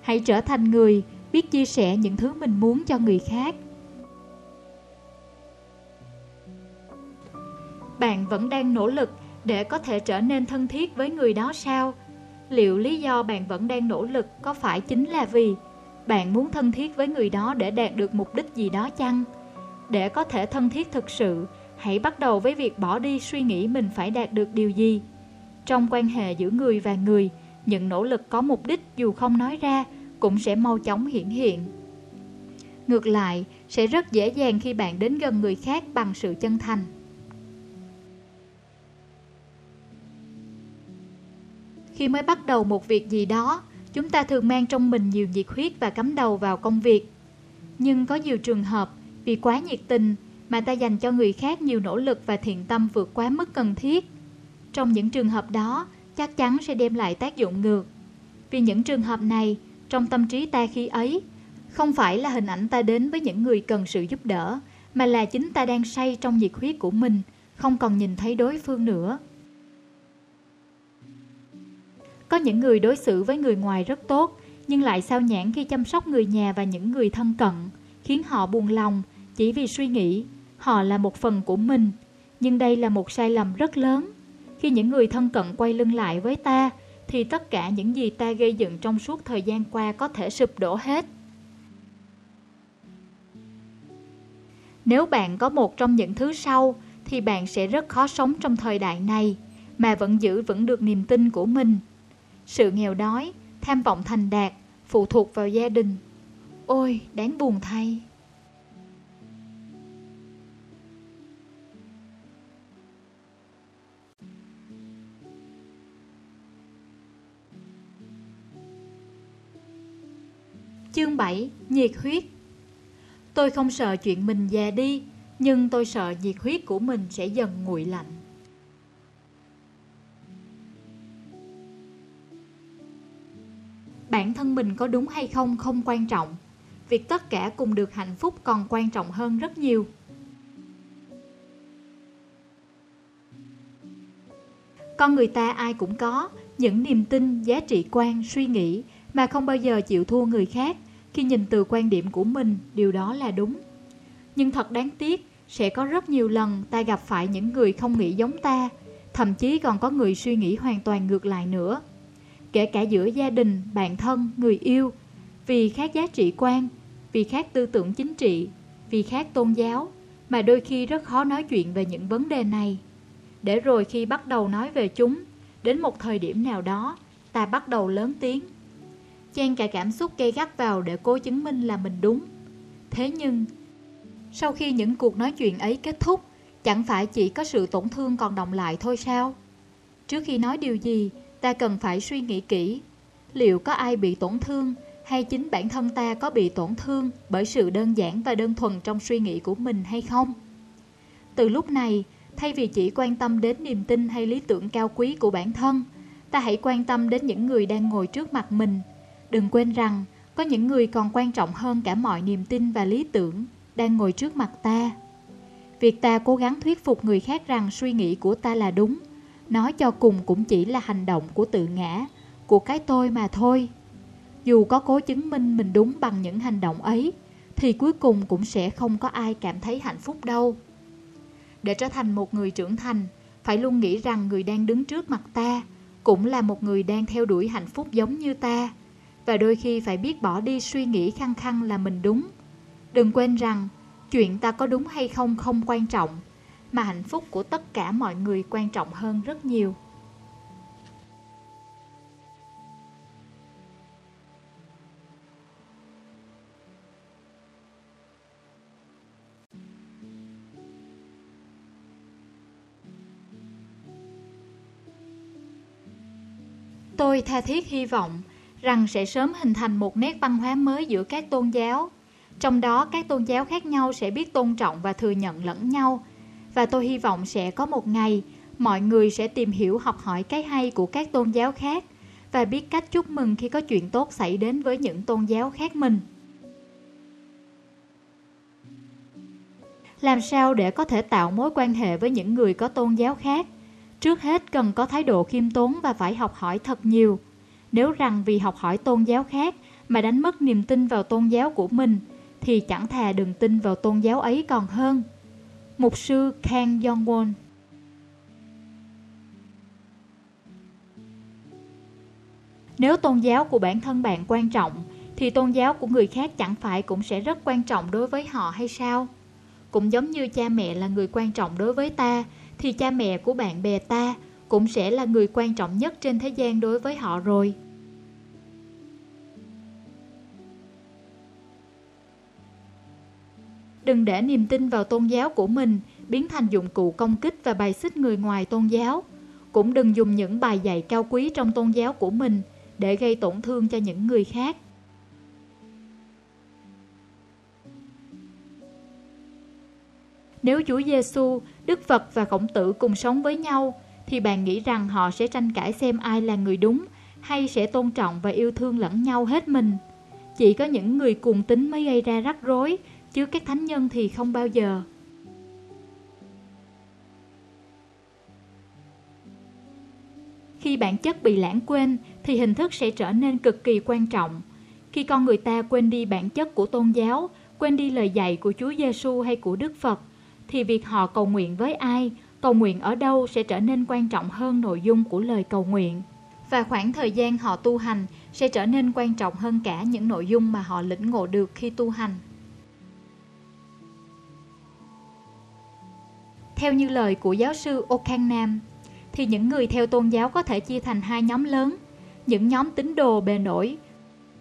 Hãy trở thành người biết chia sẻ những thứ mình muốn cho người khác. Bạn vẫn đang nỗ lực để có thể trở nên thân thiết với người đó sao? Liệu lý do bạn vẫn đang nỗ lực có phải chính là vì bạn muốn thân thiết với người đó để đạt được mục đích gì đó chăng? Để có thể thân thiết thực sự, hãy bắt đầu với việc bỏ đi suy nghĩ mình phải đạt được điều gì. Trong quan hệ giữa người và người, những nỗ lực có mục đích dù không nói ra cũng sẽ mau chóng hiển hiện. Ngược lại, sẽ rất dễ dàng khi bạn đến gần người khác bằng sự chân thành. Khi mới bắt đầu một việc gì đó, chúng ta thường mang trong mình nhiều nhiệt huyết và cắm đầu vào công việc. Nhưng có nhiều trường hợp, vì quá nhiệt tình mà ta dành cho người khác nhiều nỗ lực và thiện tâm vượt quá mức cần thiết. Trong những trường hợp đó, chắc chắn sẽ đem lại tác dụng ngược. Vì những trường hợp này, trong tâm trí ta khi ấy không phải là hình ảnh ta đến với những người cần sự giúp đỡ mà là chính ta đang say trong nhiệt huyết của mình không còn nhìn thấy đối phương nữa có những người đối xử với người ngoài rất tốt, nhưng lại sao nhãn khi chăm sóc người nhà và những người thân cận, khiến họ buồn lòng chỉ vì suy nghĩ họ là một phần của mình nhưng đây là một sai lầm rất lớn khi những người thân cận quay lưng lại với ta, thì tất cả những gì ta gây dựng trong suốt thời gian qua có thể sụp đổ hết. Nếu bạn có một trong những thứ sau, thì bạn sẽ rất khó sống trong thời đại này, mà vẫn giữ vững được niềm tin của mình. Sự nghèo đói, tham vọng thành đạt, phụ thuộc vào gia đình. Ôi, đáng buồn thay. Chương 7, nhiệt huyết. Tôi không sợ chuyện mình già đi, nhưng tôi sợ nhiệt huyết của mình sẽ dần nguội lạnh. Bản thân mình có đúng hay không không quan trọng. Việc tất cả cùng được hạnh phúc còn quan trọng hơn rất nhiều. Con người ta ai cũng có những niềm tin, giá trị quan, suy nghĩ mà không bao giờ chịu thua người khác khi nhìn từ quan điểm của mình, điều đó là đúng. Nhưng thật đáng tiếc, sẽ có rất nhiều lần ta gặp phải những người không nghĩ giống ta, thậm chí còn có người suy nghĩ hoàn toàn ngược lại nữa. Kể cả giữa gia đình, bạn thân, người yêu, vì khác giá trị quan, vì khác tư tưởng chính trị, vì khác tôn giáo, mà đôi khi rất khó nói chuyện về những vấn đề này. Để rồi khi bắt đầu nói về chúng, đến một thời điểm nào đó, ta bắt đầu lớn tiếng chen cả cảm xúc gây gắt vào để cố chứng minh là mình đúng. Thế nhưng, sau khi những cuộc nói chuyện ấy kết thúc, chẳng phải chỉ có sự tổn thương còn động lại thôi sao? Trước khi nói điều gì, ta cần phải suy nghĩ kỹ. Liệu có ai bị tổn thương hay chính bản thân ta có bị tổn thương bởi sự đơn giản và đơn thuần trong suy nghĩ của mình hay không? Từ lúc này, thay vì chỉ quan tâm đến niềm tin hay lý tưởng cao quý của bản thân, ta hãy quan tâm đến những người đang ngồi trước mặt mình Đừng quên rằng, có những người còn quan trọng hơn cả mọi niềm tin và lý tưởng đang ngồi trước mặt ta. Việc ta cố gắng thuyết phục người khác rằng suy nghĩ của ta là đúng, nói cho cùng cũng chỉ là hành động của tự ngã, của cái tôi mà thôi. Dù có cố chứng minh mình đúng bằng những hành động ấy, thì cuối cùng cũng sẽ không có ai cảm thấy hạnh phúc đâu. Để trở thành một người trưởng thành, phải luôn nghĩ rằng người đang đứng trước mặt ta cũng là một người đang theo đuổi hạnh phúc giống như ta và đôi khi phải biết bỏ đi suy nghĩ khăng khăng là mình đúng. Đừng quên rằng, chuyện ta có đúng hay không không quan trọng, mà hạnh phúc của tất cả mọi người quan trọng hơn rất nhiều. Tôi tha thiết hy vọng rằng sẽ sớm hình thành một nét văn hóa mới giữa các tôn giáo. Trong đó, các tôn giáo khác nhau sẽ biết tôn trọng và thừa nhận lẫn nhau. Và tôi hy vọng sẽ có một ngày mọi người sẽ tìm hiểu học hỏi cái hay của các tôn giáo khác và biết cách chúc mừng khi có chuyện tốt xảy đến với những tôn giáo khác mình. Làm sao để có thể tạo mối quan hệ với những người có tôn giáo khác? Trước hết cần có thái độ khiêm tốn và phải học hỏi thật nhiều. Nếu rằng vì học hỏi tôn giáo khác mà đánh mất niềm tin vào tôn giáo của mình, thì chẳng thà đừng tin vào tôn giáo ấy còn hơn. Mục sư Kang Yong-won Nếu tôn giáo của bản thân bạn quan trọng, thì tôn giáo của người khác chẳng phải cũng sẽ rất quan trọng đối với họ hay sao? Cũng giống như cha mẹ là người quan trọng đối với ta, thì cha mẹ của bạn bè ta cũng sẽ là người quan trọng nhất trên thế gian đối với họ rồi. Đừng để niềm tin vào tôn giáo của mình biến thành dụng cụ công kích và bài xích người ngoài tôn giáo. Cũng đừng dùng những bài dạy cao quý trong tôn giáo của mình để gây tổn thương cho những người khác. Nếu Chúa Giêsu, Đức Phật và Khổng Tử cùng sống với nhau, thì bạn nghĩ rằng họ sẽ tranh cãi xem ai là người đúng hay sẽ tôn trọng và yêu thương lẫn nhau hết mình. Chỉ có những người cùng tính mới gây ra rắc rối, chứ các thánh nhân thì không bao giờ. Khi bản chất bị lãng quên thì hình thức sẽ trở nên cực kỳ quan trọng. Khi con người ta quên đi bản chất của tôn giáo, quên đi lời dạy của Chúa Giêsu hay của Đức Phật, thì việc họ cầu nguyện với ai, cầu nguyện ở đâu sẽ trở nên quan trọng hơn nội dung của lời cầu nguyện. Và khoảng thời gian họ tu hành sẽ trở nên quan trọng hơn cả những nội dung mà họ lĩnh ngộ được khi tu hành. Theo như lời của giáo sư O Nam, thì những người theo tôn giáo có thể chia thành hai nhóm lớn, những nhóm tín đồ bề nổi,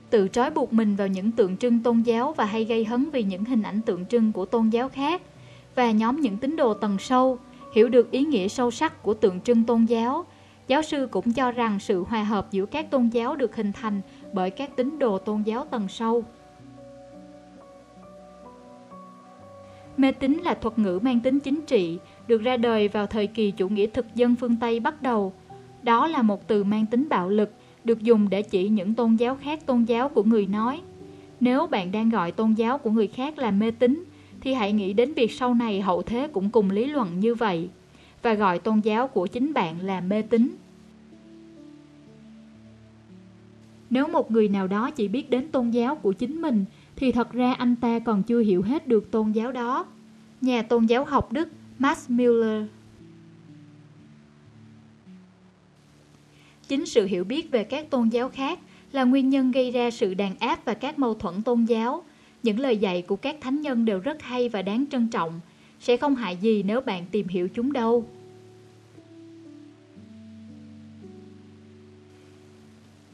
tự trói buộc mình vào những tượng trưng tôn giáo và hay gây hấn vì những hình ảnh tượng trưng của tôn giáo khác, và nhóm những tín đồ tầng sâu, hiểu được ý nghĩa sâu sắc của tượng trưng tôn giáo. Giáo sư cũng cho rằng sự hòa hợp giữa các tôn giáo được hình thành bởi các tín đồ tôn giáo tầng sâu. Mê tín là thuật ngữ mang tính chính trị, được ra đời vào thời kỳ chủ nghĩa thực dân phương Tây bắt đầu. Đó là một từ mang tính bạo lực, được dùng để chỉ những tôn giáo khác tôn giáo của người nói. Nếu bạn đang gọi tôn giáo của người khác là mê tín, thì hãy nghĩ đến việc sau này hậu thế cũng cùng lý luận như vậy, và gọi tôn giáo của chính bạn là mê tín. Nếu một người nào đó chỉ biết đến tôn giáo của chính mình, thì thật ra anh ta còn chưa hiểu hết được tôn giáo đó. Nhà tôn giáo học Đức Max Muller Chính sự hiểu biết về các tôn giáo khác là nguyên nhân gây ra sự đàn áp và các mâu thuẫn tôn giáo. Những lời dạy của các thánh nhân đều rất hay và đáng trân trọng, sẽ không hại gì nếu bạn tìm hiểu chúng đâu.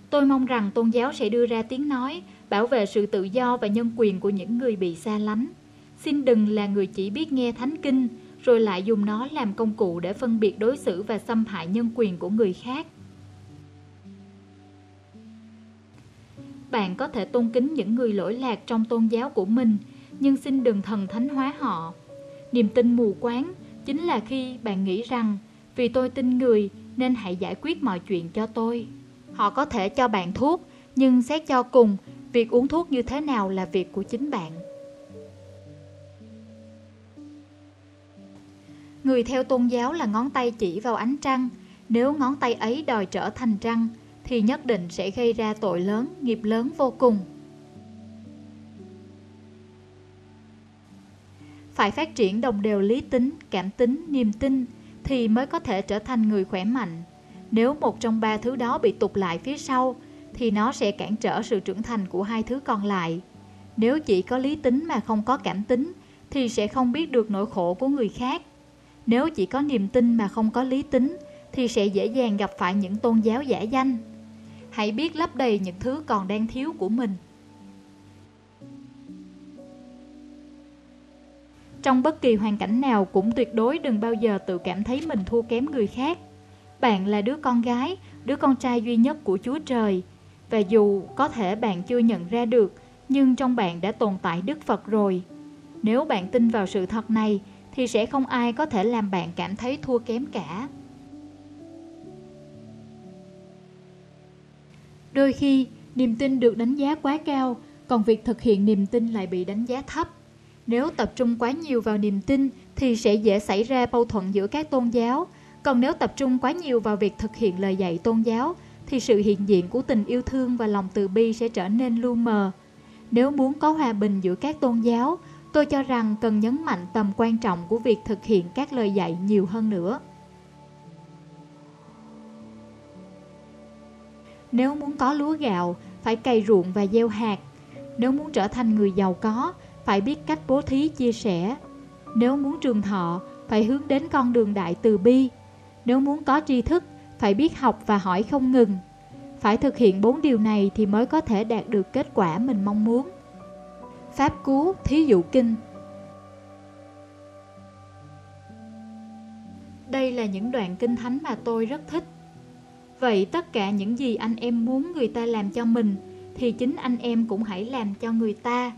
Tôi mong rằng tôn giáo sẽ đưa ra tiếng nói, bảo vệ sự tự do và nhân quyền của những người bị xa lánh. Xin đừng là người chỉ biết nghe thánh kinh, rồi lại dùng nó làm công cụ để phân biệt đối xử và xâm hại nhân quyền của người khác. Bạn có thể tôn kính những người lỗi lạc trong tôn giáo của mình, nhưng xin đừng thần thánh hóa họ. Niềm tin mù quáng chính là khi bạn nghĩ rằng vì tôi tin người nên hãy giải quyết mọi chuyện cho tôi. Họ có thể cho bạn thuốc, nhưng xét cho cùng, việc uống thuốc như thế nào là việc của chính bạn. Người theo tôn giáo là ngón tay chỉ vào ánh trăng, nếu ngón tay ấy đòi trở thành trăng, thì nhất định sẽ gây ra tội lớn, nghiệp lớn vô cùng. Phải phát triển đồng đều lý tính, cảm tính, niềm tin thì mới có thể trở thành người khỏe mạnh. Nếu một trong ba thứ đó bị tụt lại phía sau thì nó sẽ cản trở sự trưởng thành của hai thứ còn lại. Nếu chỉ có lý tính mà không có cảm tính thì sẽ không biết được nỗi khổ của người khác. Nếu chỉ có niềm tin mà không có lý tính thì sẽ dễ dàng gặp phải những tôn giáo giả danh. Hãy biết lấp đầy những thứ còn đang thiếu của mình. Trong bất kỳ hoàn cảnh nào cũng tuyệt đối đừng bao giờ tự cảm thấy mình thua kém người khác. Bạn là đứa con gái, đứa con trai duy nhất của Chúa Trời. Và dù có thể bạn chưa nhận ra được, nhưng trong bạn đã tồn tại Đức Phật rồi. Nếu bạn tin vào sự thật này, thì sẽ không ai có thể làm bạn cảm thấy thua kém cả. Đôi khi, niềm tin được đánh giá quá cao, còn việc thực hiện niềm tin lại bị đánh giá thấp. Nếu tập trung quá nhiều vào niềm tin thì sẽ dễ xảy ra mâu thuẫn giữa các tôn giáo, còn nếu tập trung quá nhiều vào việc thực hiện lời dạy tôn giáo thì sự hiện diện của tình yêu thương và lòng từ bi sẽ trở nên lu mờ. Nếu muốn có hòa bình giữa các tôn giáo, tôi cho rằng cần nhấn mạnh tầm quan trọng của việc thực hiện các lời dạy nhiều hơn nữa. Nếu muốn có lúa gạo, phải cày ruộng và gieo hạt. Nếu muốn trở thành người giàu có, phải biết cách bố thí chia sẻ. Nếu muốn trường thọ, phải hướng đến con đường đại từ bi. Nếu muốn có tri thức, phải biết học và hỏi không ngừng. Phải thực hiện bốn điều này thì mới có thể đạt được kết quả mình mong muốn. Pháp Cú Thí dụ Kinh Đây là những đoạn kinh thánh mà tôi rất thích. Vậy tất cả những gì anh em muốn người ta làm cho mình thì chính anh em cũng hãy làm cho người ta.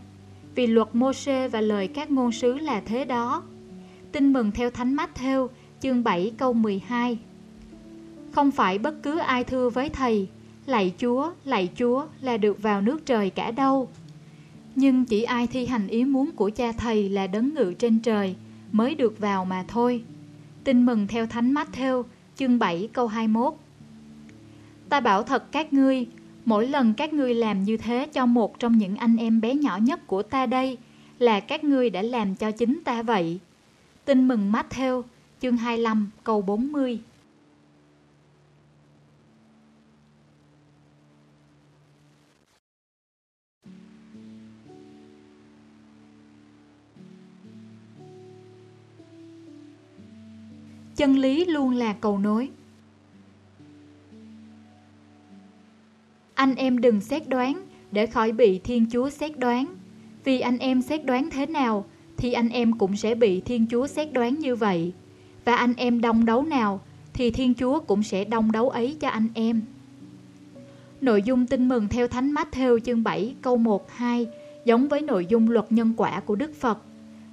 Vì luật Mô-xê và lời các ngôn sứ là thế đó. Tin mừng theo Thánh Mát-theo, chương 7 câu 12. Không phải bất cứ ai thưa với thầy, lạy Chúa, lạy Chúa là được vào nước trời cả đâu. Nhưng chỉ ai thi hành ý muốn của cha thầy là đấng ngự trên trời mới được vào mà thôi. Tin mừng theo Thánh Matthew, chương 7 câu 21. Ta bảo thật các ngươi, mỗi lần các ngươi làm như thế cho một trong những anh em bé nhỏ nhất của ta đây, là các ngươi đã làm cho chính ta vậy. Tin mừng Matthew, chương 25, câu 40. Chân lý luôn là cầu nối. Anh em đừng xét đoán để khỏi bị Thiên Chúa xét đoán. Vì anh em xét đoán thế nào, thì anh em cũng sẽ bị Thiên Chúa xét đoán như vậy. Và anh em đông đấu nào, thì Thiên Chúa cũng sẽ đông đấu ấy cho anh em. Nội dung tin mừng theo Thánh Matthew chương 7 câu 1 2 giống với nội dung luật nhân quả của Đức Phật.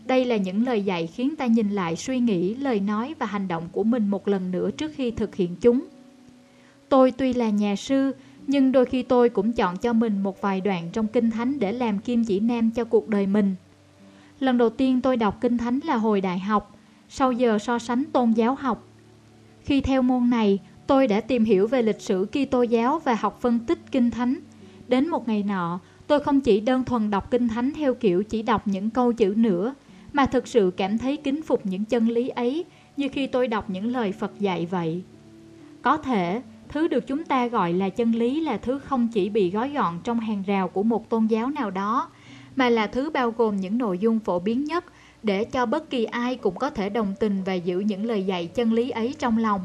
Đây là những lời dạy khiến ta nhìn lại suy nghĩ, lời nói và hành động của mình một lần nữa trước khi thực hiện chúng. Tôi tuy là nhà sư, nhưng đôi khi tôi cũng chọn cho mình một vài đoạn trong Kinh Thánh để làm kim chỉ nam cho cuộc đời mình. Lần đầu tiên tôi đọc Kinh Thánh là hồi đại học, sau giờ so sánh tôn giáo học. Khi theo môn này, tôi đã tìm hiểu về lịch sử Kitô giáo và học phân tích Kinh Thánh. Đến một ngày nọ, tôi không chỉ đơn thuần đọc Kinh Thánh theo kiểu chỉ đọc những câu chữ nữa, mà thực sự cảm thấy kính phục những chân lý ấy như khi tôi đọc những lời Phật dạy vậy. Có thể, thứ được chúng ta gọi là chân lý là thứ không chỉ bị gói gọn trong hàng rào của một tôn giáo nào đó, mà là thứ bao gồm những nội dung phổ biến nhất để cho bất kỳ ai cũng có thể đồng tình và giữ những lời dạy chân lý ấy trong lòng.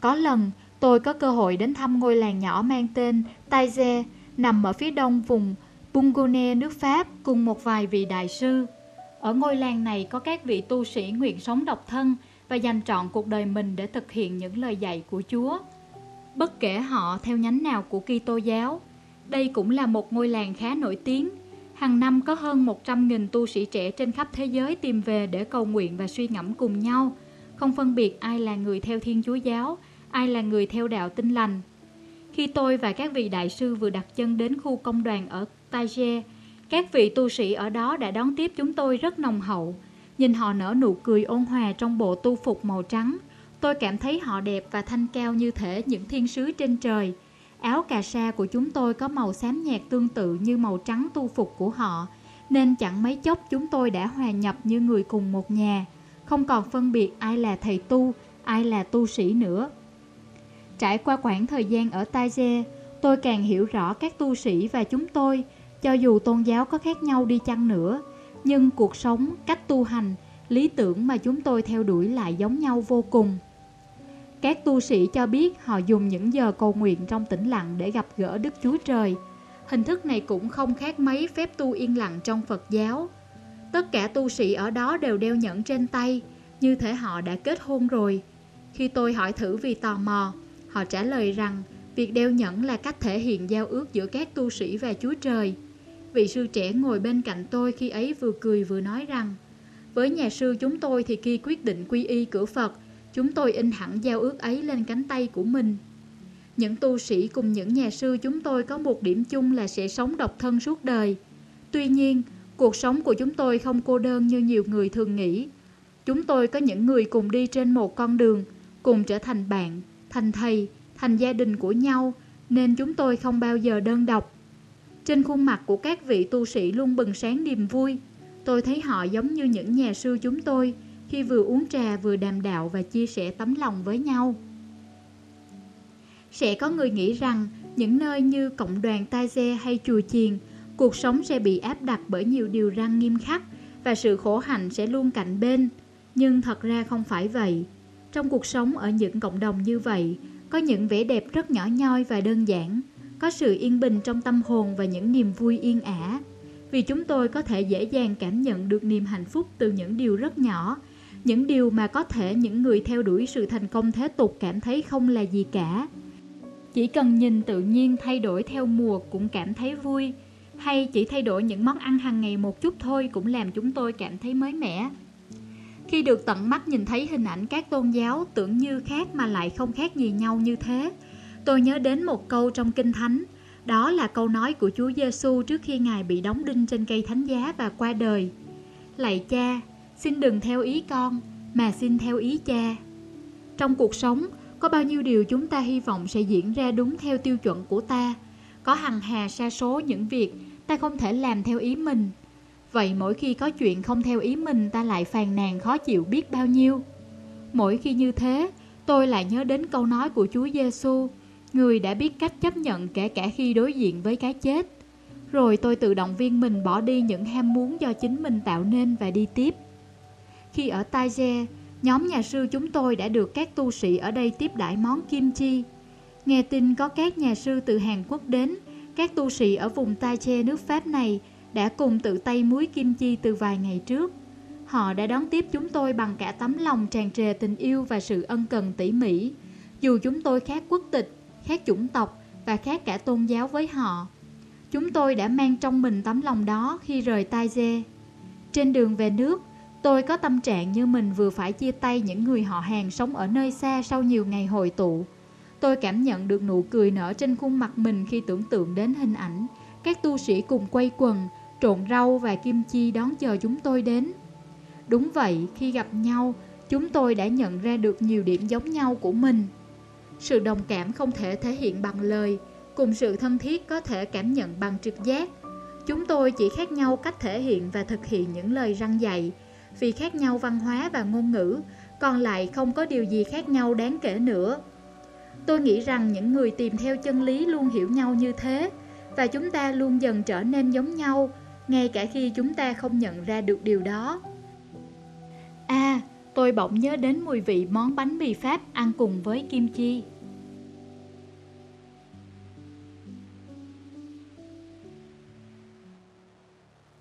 Có lần, tôi có cơ hội đến thăm ngôi làng nhỏ mang tên Taize, nằm ở phía đông vùng Bungone, nước Pháp, cùng một vài vị đại sư. Ở ngôi làng này có các vị tu sĩ nguyện sống độc thân và dành trọn cuộc đời mình để thực hiện những lời dạy của Chúa. Bất kể họ theo nhánh nào của Kitô giáo, đây cũng là một ngôi làng khá nổi tiếng. Hàng năm có hơn 100.000 tu sĩ trẻ trên khắp thế giới tìm về để cầu nguyện và suy ngẫm cùng nhau, không phân biệt ai là người theo Thiên Chúa giáo, ai là người theo đạo Tin lành. Khi tôi và các vị đại sư vừa đặt chân đến khu công đoàn ở Taije, các vị tu sĩ ở đó đã đón tiếp chúng tôi rất nồng hậu. Nhìn họ nở nụ cười ôn hòa trong bộ tu phục màu trắng. Tôi cảm thấy họ đẹp và thanh cao như thể những thiên sứ trên trời. Áo cà sa của chúng tôi có màu xám nhạt tương tự như màu trắng tu phục của họ, nên chẳng mấy chốc chúng tôi đã hòa nhập như người cùng một nhà, không còn phân biệt ai là thầy tu, ai là tu sĩ nữa. Trải qua khoảng thời gian ở Taizé, tôi càng hiểu rõ các tu sĩ và chúng tôi, cho dù tôn giáo có khác nhau đi chăng nữa, nhưng cuộc sống, cách tu hành, lý tưởng mà chúng tôi theo đuổi lại giống nhau vô cùng. Các tu sĩ cho biết họ dùng những giờ cầu nguyện trong tĩnh lặng để gặp gỡ Đức Chúa Trời. Hình thức này cũng không khác mấy phép tu yên lặng trong Phật giáo. Tất cả tu sĩ ở đó đều đeo nhẫn trên tay, như thể họ đã kết hôn rồi. Khi tôi hỏi thử vì tò mò, họ trả lời rằng việc đeo nhẫn là cách thể hiện giao ước giữa các tu sĩ và Chúa Trời. Vị sư trẻ ngồi bên cạnh tôi khi ấy vừa cười vừa nói rằng Với nhà sư chúng tôi thì khi quyết định quy y cửa Phật Chúng tôi in hẳn giao ước ấy lên cánh tay của mình. Những tu sĩ cùng những nhà sư chúng tôi có một điểm chung là sẽ sống độc thân suốt đời. Tuy nhiên, cuộc sống của chúng tôi không cô đơn như nhiều người thường nghĩ. Chúng tôi có những người cùng đi trên một con đường Cùng trở thành bạn, thành thầy, thành gia đình của nhau Nên chúng tôi không bao giờ đơn độc trên khuôn mặt của các vị tu sĩ luôn bừng sáng niềm vui. Tôi thấy họ giống như những nhà sư chúng tôi khi vừa uống trà vừa đàm đạo và chia sẻ tấm lòng với nhau. Sẽ có người nghĩ rằng những nơi như cộng đoàn tai xe hay chùa chiền, cuộc sống sẽ bị áp đặt bởi nhiều điều răn nghiêm khắc và sự khổ hạnh sẽ luôn cạnh bên. Nhưng thật ra không phải vậy. Trong cuộc sống ở những cộng đồng như vậy, có những vẻ đẹp rất nhỏ nhoi và đơn giản, có sự yên bình trong tâm hồn và những niềm vui yên ả. Vì chúng tôi có thể dễ dàng cảm nhận được niềm hạnh phúc từ những điều rất nhỏ, những điều mà có thể những người theo đuổi sự thành công thế tục cảm thấy không là gì cả. Chỉ cần nhìn tự nhiên thay đổi theo mùa cũng cảm thấy vui, hay chỉ thay đổi những món ăn hàng ngày một chút thôi cũng làm chúng tôi cảm thấy mới mẻ. Khi được tận mắt nhìn thấy hình ảnh các tôn giáo tưởng như khác mà lại không khác gì nhau như thế, Tôi nhớ đến một câu trong Kinh Thánh, đó là câu nói của Chúa Giêsu trước khi Ngài bị đóng đinh trên cây thánh giá và qua đời. Lạy cha, xin đừng theo ý con, mà xin theo ý cha. Trong cuộc sống, có bao nhiêu điều chúng ta hy vọng sẽ diễn ra đúng theo tiêu chuẩn của ta. Có hằng hà sa số những việc ta không thể làm theo ý mình. Vậy mỗi khi có chuyện không theo ý mình ta lại phàn nàn khó chịu biết bao nhiêu. Mỗi khi như thế, tôi lại nhớ đến câu nói của Chúa Giêsu Người đã biết cách chấp nhận kể cả khi đối diện với cái chết. Rồi tôi tự động viên mình bỏ đi những ham muốn do chính mình tạo nên và đi tiếp. Khi ở Taizhe, nhóm nhà sư chúng tôi đã được các tu sĩ ở đây tiếp đãi món kim chi. Nghe tin có các nhà sư từ Hàn Quốc đến, các tu sĩ ở vùng Taizhe nước Pháp này đã cùng tự tay muối kim chi từ vài ngày trước. Họ đã đón tiếp chúng tôi bằng cả tấm lòng tràn trề tình yêu và sự ân cần tỉ mỉ. Dù chúng tôi khác quốc tịch, khác chủng tộc và khác cả tôn giáo với họ. Chúng tôi đã mang trong mình tấm lòng đó khi rời Tai Dê. Trên đường về nước, tôi có tâm trạng như mình vừa phải chia tay những người họ hàng sống ở nơi xa sau nhiều ngày hội tụ. Tôi cảm nhận được nụ cười nở trên khuôn mặt mình khi tưởng tượng đến hình ảnh các tu sĩ cùng quay quần, trộn rau và kim chi đón chờ chúng tôi đến. Đúng vậy, khi gặp nhau, chúng tôi đã nhận ra được nhiều điểm giống nhau của mình. Sự đồng cảm không thể thể hiện bằng lời, cùng sự thân thiết có thể cảm nhận bằng trực giác. Chúng tôi chỉ khác nhau cách thể hiện và thực hiện những lời răng dạy, vì khác nhau văn hóa và ngôn ngữ, còn lại không có điều gì khác nhau đáng kể nữa. Tôi nghĩ rằng những người tìm theo chân lý luôn hiểu nhau như thế, và chúng ta luôn dần trở nên giống nhau, ngay cả khi chúng ta không nhận ra được điều đó. À, tôi bỗng nhớ đến mùi vị món bánh mì Pháp ăn cùng với kim chi.